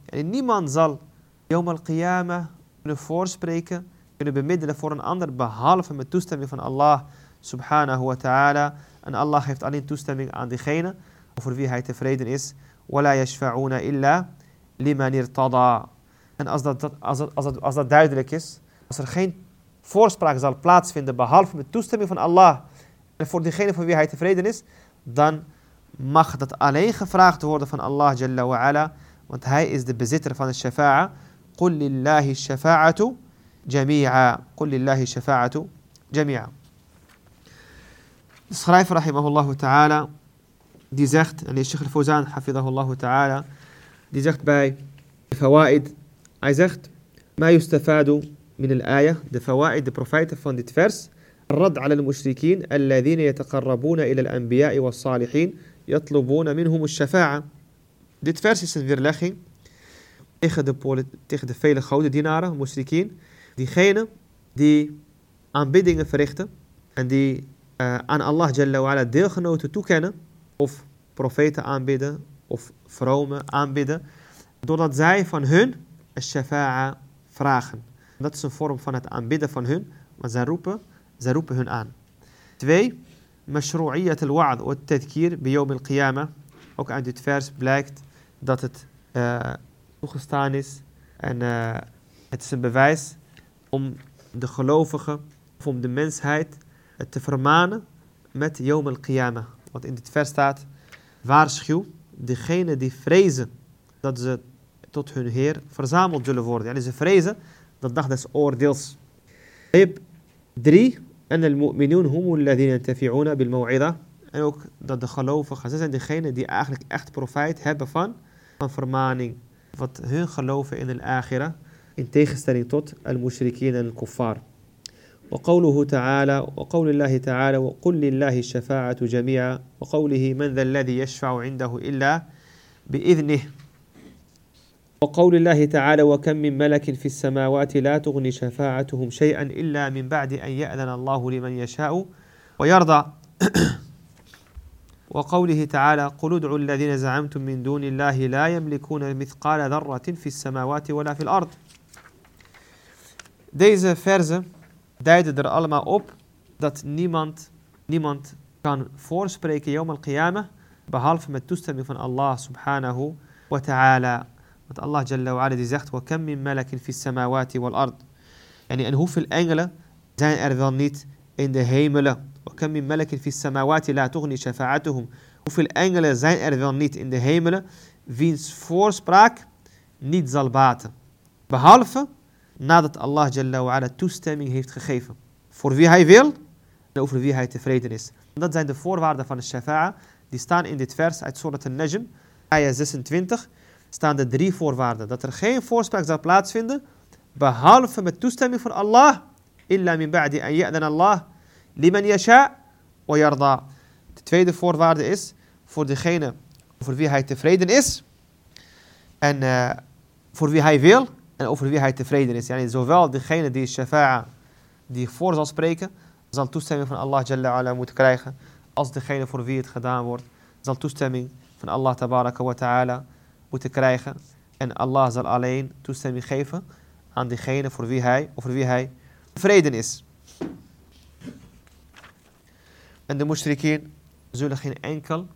En niemand zal yawm al-qiyamah kunnen voorspreken, kunnen bemiddelen voor een ander, behalve met toestemming van Allah subhanahu wa ta'ala. En Allah geeft alleen toestemming aan diegene voor wie hij tevreden is. Wala yashfa'una illa liman irtada. En als, dat, als dat duidelijk is, als er geen voorspraak zal plaatsvinden behalve met toestemming van Allah en voor diegene voor wie hij tevreden is, dan mag dat alleen gevraagd worden van Allah Jalla wa ala, want hij is de bezitter van de shafa'a. قل لله الشفاعة جميعا. قل لله الشفاعة جميعا. سخرايف رحمه الله تعالى دي زخت يعني الشيخ الفوزان حفظه الله تعالى دي زخت باي فوائد اي زخت ما يستفاد من الآية دي فوائد دي بروفايت فون دي تفرس الرد على المشركين الذين يتقربون إلى الأنبياء والصالحين يطلبون منهم الشفاعة. دي تفرس اسم فيرلاخي tegen de, tegen de vele gouden dienaren, mushrikien. Diegenen die aanbiddingen verrichten en die uh, aan Allah Jalla ala deelgenoten toekennen of profeten aanbidden of vromen aanbidden, doordat zij van hun shafa'a vragen. Dat is een vorm van het aanbidden van hun, maar zij roepen, zij roepen hun aan. Twee, mashru'iyat al-wa'd wa tadkir bi yawm al-qiyamah. Ook uit dit vers blijkt dat het uh, toegestaan is en uh, het is een bewijs om de gelovigen of om de mensheid te vermanen met yawm al-qiyamah. Wat in dit vers staat, waarschuw degene die vrezen dat ze tot hun Heer verzameld zullen worden. En ze vrezen de dag des oordeels. Drie, en de mu'minun bil. En ook dat de gelovigen, ze zijn degenen die eigenlijk echt profijt hebben van, van vermaning. Wat hun geloven in de akhira, in tegenstelling tot al-mushrikeen en al-kuffar. وقوله تعالى وقول الله تعالى وقل لله الشفاعة جميعا وقوله من ذا الذي يشفع عنده إلا بإذنه وقول الله تعالى وكم من ملك في السماوات لا تغني شفاعتهم شيئا إلا من بعد أن يأذن الله لمن يشاء ويرضى وقوله تعالى قل ادعوا الذين زعمتم من دون الله لا يملكون مثقال ذرة في السماوات ولا في الأرض Deze verzen duiden er allemaal op dat niemand, niemand kan voorspreken Yom al-Qiyamah behalve met toestemming van Allah subhanahu wa ta'ala. Want Allah Jalla wa ala die zegt, وَكَمْ مِنْ مَلَكٍ فِي السَّمَاوَاتِ وَالْأَرْضِ En, hoeveel engelen zijn er wel niet in de hemelen? وَكَمْ مِنْ مَلَكٍ فِي السَّمَاوَاتِ لَا تُغْنِي شَفَاعَتُهُم Hoeveel engelen zijn er wel niet in de hemelen, wiens voorspraak niet zal baten. Behalve nadat Allah Jalla wa ala toestemming heeft gegeven. Voor wie hij wil en over wie hij tevreden is. Dat zijn de voorwaarden van de shafa'a. Die staan in dit vers uit Surat al-Najm, ayah 26 staan de drie voorwaarden. Dat er geen voorspraak zal plaatsvinden, behalve met toestemming van Allah. Illa min ba'di an ya'dan Allah liman yasha wa. De tweede voorwaarde is voor degene over wie hij tevreden is en uh, voor wie hij wil en over wie hij tevreden is. Yani zowel degene die shafa'a die voor zal spreken, zal toestemming van Allah Jalla ala moeten krijgen, als degene voor wie het gedaan wordt, zal toestemming van Allah tabaraka wa ta'ala moeten krijgen. En Allah zal alleen toestemming geven aan degene voor wie hij, over wie hij tevreden is. En de mushrikeen zullen geen enkel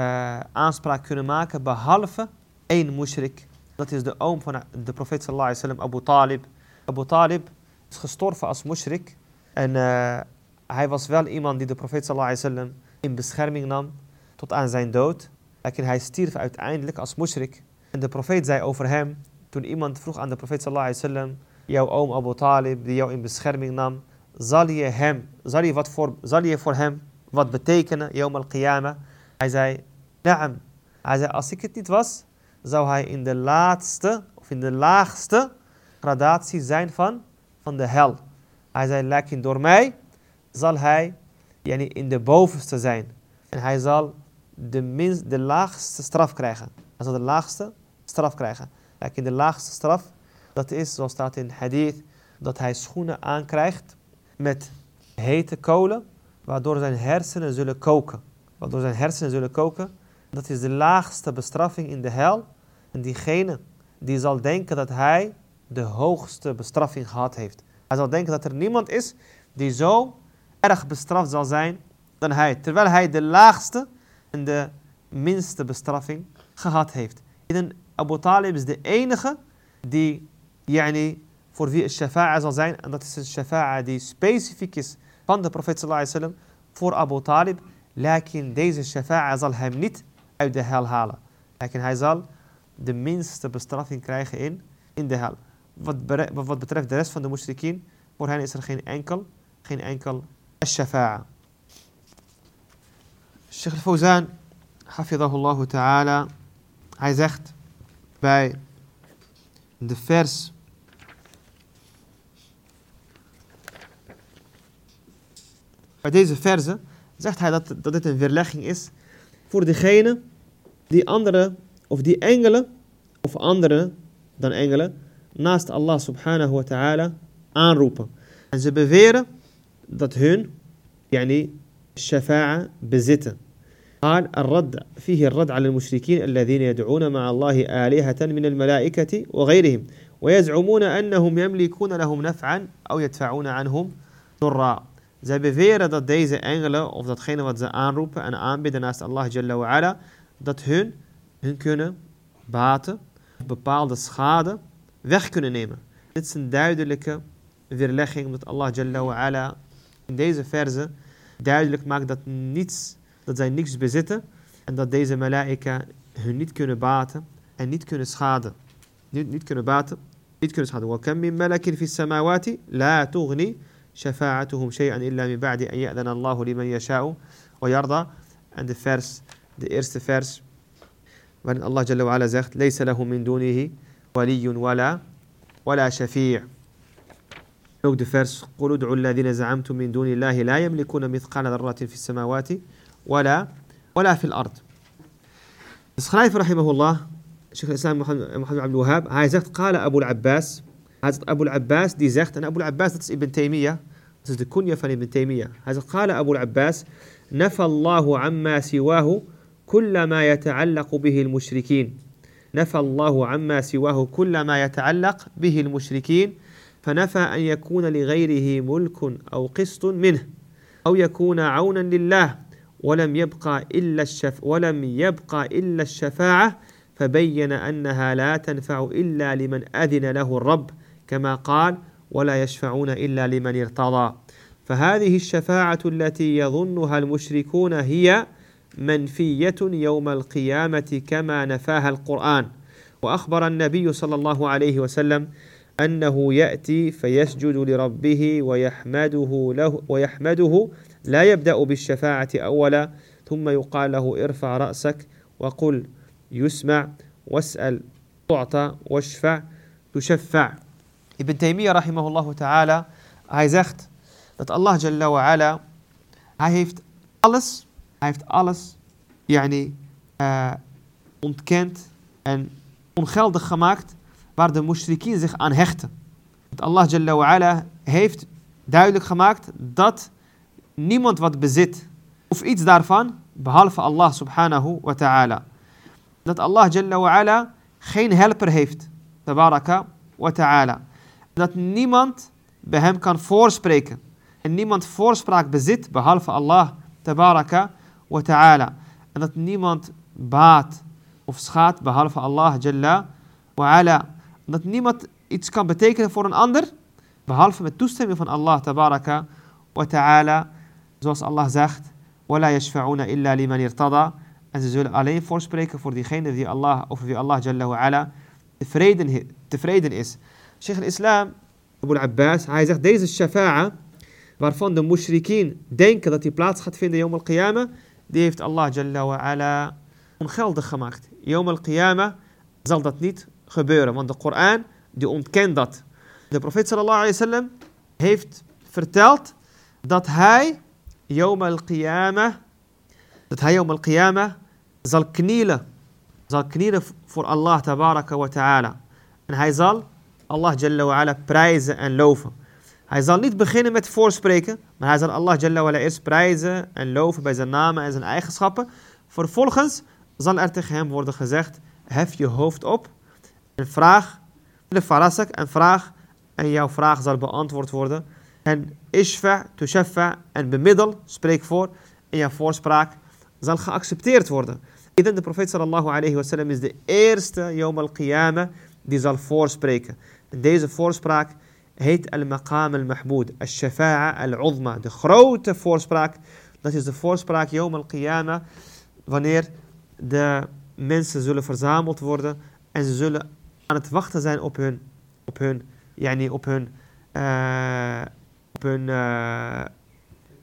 uh, aanspraak kunnen maken behalve één mushrik. Dat is de oom van de profeet sallallahu alaihi wasallam, Abu Talib. Abu Talib is gestorven als mushrik. En uh, hij was wel iemand die de profeet sallallahu alaihi wasallam in bescherming nam tot aan zijn dood. En hij stierf uiteindelijk als mushrik. En de profeet zei over hem, toen iemand vroeg aan de profeet sallallahu alaihi wasallam, jouw oom Abu Talib, die jou in bescherming nam, zal je, hem, zal je, wat voor, zal voor hem wat betekenen, Yom al-Qiyamah? Hij zei, naam. Hij zei, als ik het niet was, zou hij in de laatste, of in de laagste gradatie zijn van, van de hel. Hij zei, lekker door mij zal hij yani, in de bovenste zijn. En hij zal de, minst, de laagste straf krijgen. Hij zal de laagste straf krijgen. Lekker de laagste straf, dat is, zoals staat in hadith, dat hij schoenen aankrijgt met hete kolen, waardoor zijn hersenen zullen koken. Waardoor zijn hersenen zullen koken. Dat is de laagste bestraffing in de hel. En diegene die zal denken dat hij de hoogste bestraffing gehad heeft. Hij zal denken dat er niemand is die zo erg bestraft zal zijn dan hij. Terwijl hij de laagste en de minste bestraffing gehad heeft. En Abu Talib is de enige die yani, voor wie het shafa'a zal zijn. En dat is een shafa'a die specifiek is van de profeet sallallahu voor Abu Talib. Lakin deze shafa'a zal hem niet uit de hel halen. Lakin hij zal de minste bestraffing krijgen in, in de hel. Wat, wat betreft de rest van de mushrikien, voor hen is er geen enkel, geen enkel shafa'a. Sheikh al-Fawzan, hafidahullah ta'ala, hij zegt bij de vers bij deze verse zegt hij dat, dat dit een weerlegging is voor degene die andere of die engelen of andere dan engelen naast Allah subhanahu wa ta'ala aanroepen. En ze beweren dat hun yani shafa'a bezitten. قال الرد فيه الرد على المشركين الذين يدعون مع الله آلهة من الملائكة وغيرهم ويزعمون أنهم يملكون لهم نفعا أو يدفعون عنهم ضرا Zij beweren dat deze engelen, of datgene wat ze aanroepen en aanbidden naast Allah Jalla wa ala, dat hun, hun kunnen baten, bepaalde schade weg kunnen nemen. Dit is een duidelijke weerlegging, omdat Allah Jalla wa ala in deze verse duidelijk maakt dat, niets, dat zij niets bezitten en dat deze malaika hun niet kunnen baten en niet kunnen schaden. Niet, niet kunnen baten, niet kunnen schaden. وَكَمْ مِنْ مَلَكٍ فِي السَّمَاوَاتِ لَا تُغْنِي شفاعتهم شيئا إلا من بعد أن يأذن الله لمن يشاء ويرضى. And the first, the first verse when Allah جل وعلا زخت ليس له من دونه ولي ولا ولا شفيع Look the first قل ادعوا الذين زعمتم من دون الله لا يملكون مثقال ذرة في السماوات ولا ولا في الأرض الخلائف رحمه الله شيخ الإسلام محمد عبد الوهاب هاي زخت قال أبو العباس هذا أبو العباس دي زخت أنا أبو العباس ابن تيمية van Ibn Taymiyyah. Hij zegt, قال Abu al-Abbas, نفى الله عما سواه كل ما يتعلق به المشركين نفى الله عما سواه كل ما يتعلق به المشركين فنفى أن يكون لغيره ملك أو قسط منه أو يكون عونا لله ولم يبقى إلا الشف ولم يبقى إلا الشفاعة فبين أنها لا تنفع إلا لمن أذن له الرب كما قال ولا يشفعون إلا لمن ارتضى. فهذه الشفاعة التي يظنها المشركون هي منفية يوم القيامة كما نفاها القرآن. وأخبر النبي صلى الله عليه وسلم أنه يأتي فيسجد لربه ويحمده له ويحمده لا يبدأ بالشفاعة أولا ثم يقال له ارفع رأسك وقل يسمع واسأل تعطى واشفع تشفع. Ibn Taymiyyah rahimahullah ta'ala, hij zegt dat Allah Jalla wa ala, hij heeft alles, heeft alles, yani, uh, ontkend en ongeldig gemaakt waar de mushrikien zich aan hechten. Want Allah Jalla wa ala heeft duidelijk gemaakt dat niemand wat bezit of iets daarvan behalve Allah subhanahu wa ta'ala. Dat Allah Jalla wa ala geen helper heeft, tabaraka wa ta'ala Dat niemand bij hem kan voorspreken. En niemand voorspraak bezit behalve Allah tabaraka wa ta'ala. En dat niemand baat of schaadt behalve Allah Jalla wa ala. Dat niemand iets kan betekenen voor een ander behalve met toestemming van Allah tabaraka wa ta'ala. Zoals Allah zegt, وَلَا يَشْفَعُونَ إِلَّا لِمَنْ ارْتَضَى En ze zullen alleen voorspreken voor diegene die Allah, over wie Allah Jalla wa ala tevreden, tevreden is. Sheikh al-Islam, Abu al-Abbas, hij zegt deze shafa'a, waarvan de mushrikeen denken dat die plaats gaat vinden Yom al-Qiyamah, die heeft Allah Jalla wa ala ongeldig gemaakt. Yom al-Qiyamah zal dat niet gebeuren, want de Koran die ontkent dat. De profeet sallallahu alayhi wasallam heeft verteld dat hij Yom al-Qiyamah dat hij Yom al-Qiyamah zal knielen. Zal knielen voor Allah tabaraka wa ta'ala. En hij zal Allah Jalla wa ala prijzen en loven. Hij zal niet beginnen met voorspreken, maar hij zal Allah Jalla wa ala eerst prijzen en loven bij zijn namen en zijn eigenschappen. Vervolgens zal er tegen hem worden gezegd, hef je hoofd op en vraag, de farasak en vraag en jouw vraag zal beantwoord worden. En ishfa, tushaffa en bemiddel, spreek voor in jouw voorspraak zal geaccepteerd worden. Idan de profeet sallallahu alayhi wa sallam is de eerste Yom al-Qiyamah die zal voorspreken. Deze voorspraak heet al-Maqam al-Mahmoud, al-Shafa'a al-Uzma, de grote voorspraak. Dat is de voorspraak Yom al-Qiyamah, wanneer de mensen zullen verzameld worden en ze zullen aan het wachten zijn op hun, op hun, yani op hun, uh, op hun, uh,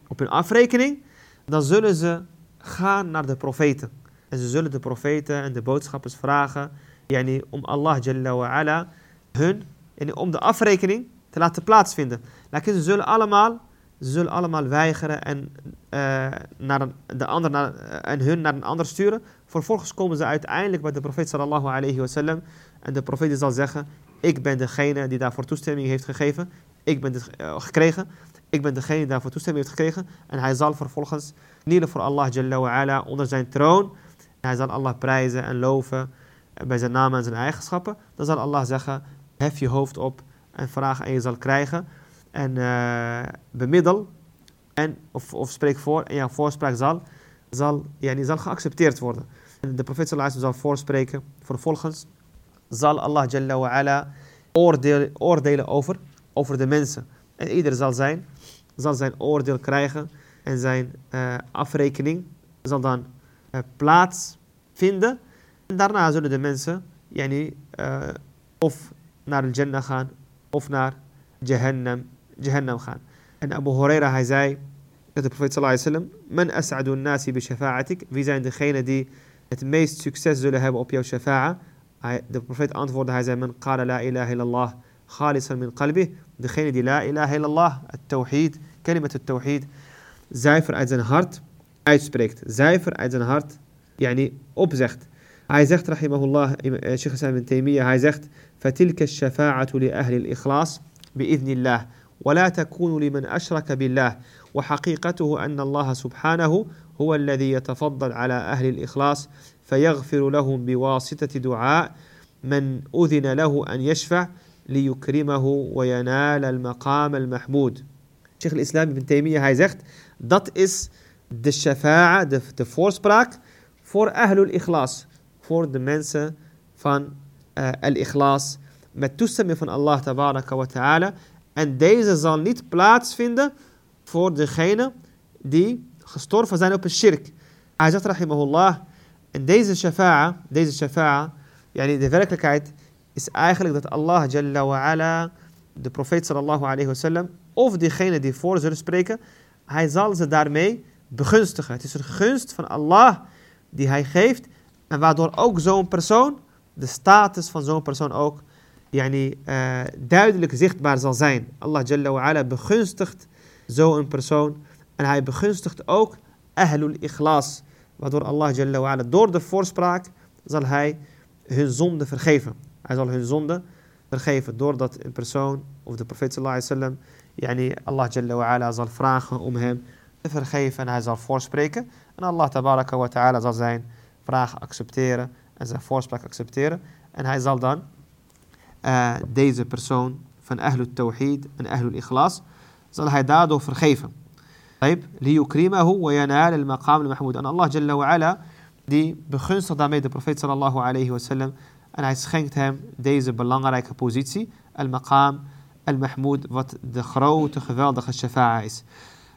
op hun afrekening. Dan zullen ze gaan naar de profeten. En ze zullen de profeten en de boodschappers vragen yani, om Allah Jalla wa ala hun, yani, om de afrekening te laten plaatsvinden. Ze zullen allemaal, ze zullen allemaal weigeren en, uh, naar de ander, naar, en hun naar een ander sturen. Vervolgens komen ze uiteindelijk bij de profeet sallallahu alayhi wa sallam. En de profeet zal zeggen, ik ben degene die daarvoor toestemming heeft gegeven. Ik ben het uh, gekregen. Ik ben degene die daarvoor toestemming heeft gekregen. En hij zal vervolgens knielen voor Allah Jalla wa ala onder zijn troon. En hij zal Allah prijzen en loven bij zijn naam en zijn eigenschappen. Dan zal Allah zeggen, hef je hoofd op en vraag en je zal krijgen. En uh, bemiddel en, of, of spreek voor en jouw voorspraak zal, zal, yani, zal geaccepteerd worden. En de profeet sallallahu zal voorspreken. Vervolgens zal Allah Jalla wa ala oordelen, over, over de mensen. En ieder zal zijn, zal zijn oordeel krijgen en zijn uh, afrekening zal dan uh, plaatsvinden. En daarna zullen de mensen yani, of Jannah gaan of naar Jahannam, Jahannam gaan. En Abu Huraira hij zei, dat de profeet sallallahu alaihi wasallam, Man as'adu nasi bi shafa'atik, wie zijn degenen die het meest succes zullen hebben op jouw shafa'a? De profeet antwoordde, hij zei, Man qala la ilaha illallah khalisan min qalbi. Degene die la ilaha illallah, het tawhid, kalimat het tawhid, zuiver uit zijn hart uitspreekt. Zuiver uit zijn hart yani, opzegt. Zegt, rahimahullah, Sheikh Hassan bin Taymiyyah, hij zegt, فَتِلْكَ الشَّفَاعَةُ لِأَهْلِ الْإِخْلَاصِ بِإِذْنِ الله ولا تكون لمن أشرك بالله وحقيقته أن الله سبحانه هو الذي يتفضل على أهل الإخلاص فيغفر لهم بواسطة دعاء من أذن له أن يشفع ليكرمه وينال المقام المحمود Sheikh al-Islam ibn Taymiyyah, hij zegt, dat is de shafa'a, de, de voor ahlul ikhlas. Voor de mensen van uh, al-ikhlas. Met toestemming van Allah tabaraka wa ta'ala. En deze zal niet plaatsvinden voor degene die gestorven zijn op een shirk. Hij zegt rahimahullah, en deze shafa'a, deze shafa'a, yani de werkelijkheid is eigenlijk dat Allah jalla wa ala, de profeet sallallahu alayhi wa sallam, of diegene die voor zullen spreken, hij zal ze daarmee begunstigen. Het is een gunst van Allah die hij geeft en waardoor ook zo'n persoon, de status van zo'n persoon ook, yani, uh, duidelijk zichtbaar zal zijn. Allah Jalla wa ala begunstigt zo'n persoon en hij begunstigt ook ahlul ikhlas, waardoor Allah Jalla wa ala door de voorspraak zal hij hun zonde vergeven. Hij zal hun zonde vergeven doordat een persoon of de profeet sallallahu alaihi wasallam yani Allah Jalla wa ala zal vragen om hem te vergeven en hij zal voorspreken. En Allah tabaraka wa ta'ala zal zijn vraag accepteren en zijn voorspraak accepteren. En hij zal dan uh, deze persoon van Ahlul Tawhid en Ahlul Ikhlas, zal hij daardoor vergeven. ليكرمه وينال المقام المحمود. En Allah Jalla wa ala, die begunstigt daarmee de profeet sallallahu alayhi wa sallam en hij schenkt hem deze belangrijke positie, al-maqam al-mahmoud, wat de grote, geweldige shafa'a is.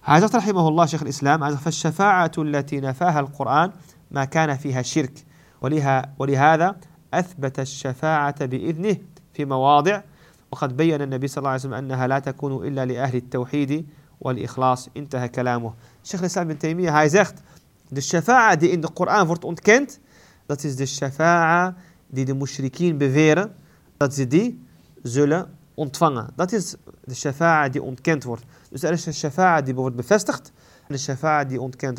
Hij zegt, rahimahullah, Sheikh al-Islam, hij zegt, فالشفاعة التي نفاها القرآن ما كان فيها شرك. ولها ولهذا أثبت الشفاعة بإذنه في مواضع وقد بين النبي صلى الله عليه وسلم أنها لا تكون إلا لأهل التوحيد والإخلاص. انتهى كلامه. شيخ الإسلام بن تيمية هاي زخت. دي الشفاعة دي إن القرآن فورت أنت كنت ذات is الشفاعة دي دي مشركين بفيرة that دي زولة ontvangen. Dat is de shafa'a die ontkend wordt. Dus er is een shafa'a die wordt bevestigd en een shafa'a die ontkend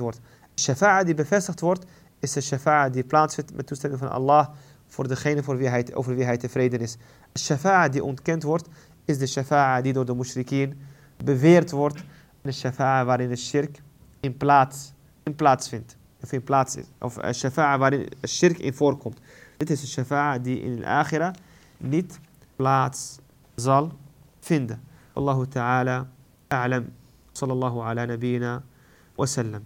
is de shafa'a die plaatsvindt met toestemming van Allah voor degene voor wie hij, over wie hij tevreden is. De shafa'a die ontkend wordt is de shafa'a die door de mushrikien beweerd wordt. De shafa'a waarin de shirk in plaats, in plaats vindt. Of in plaats is. Of een shafa'a waarin shirk in voorkomt. Dit is een shafa'a die in de akhira niet plaats zal vinden. Allahu ta'ala a'lam. Sallallahu ala nabina wa sallam.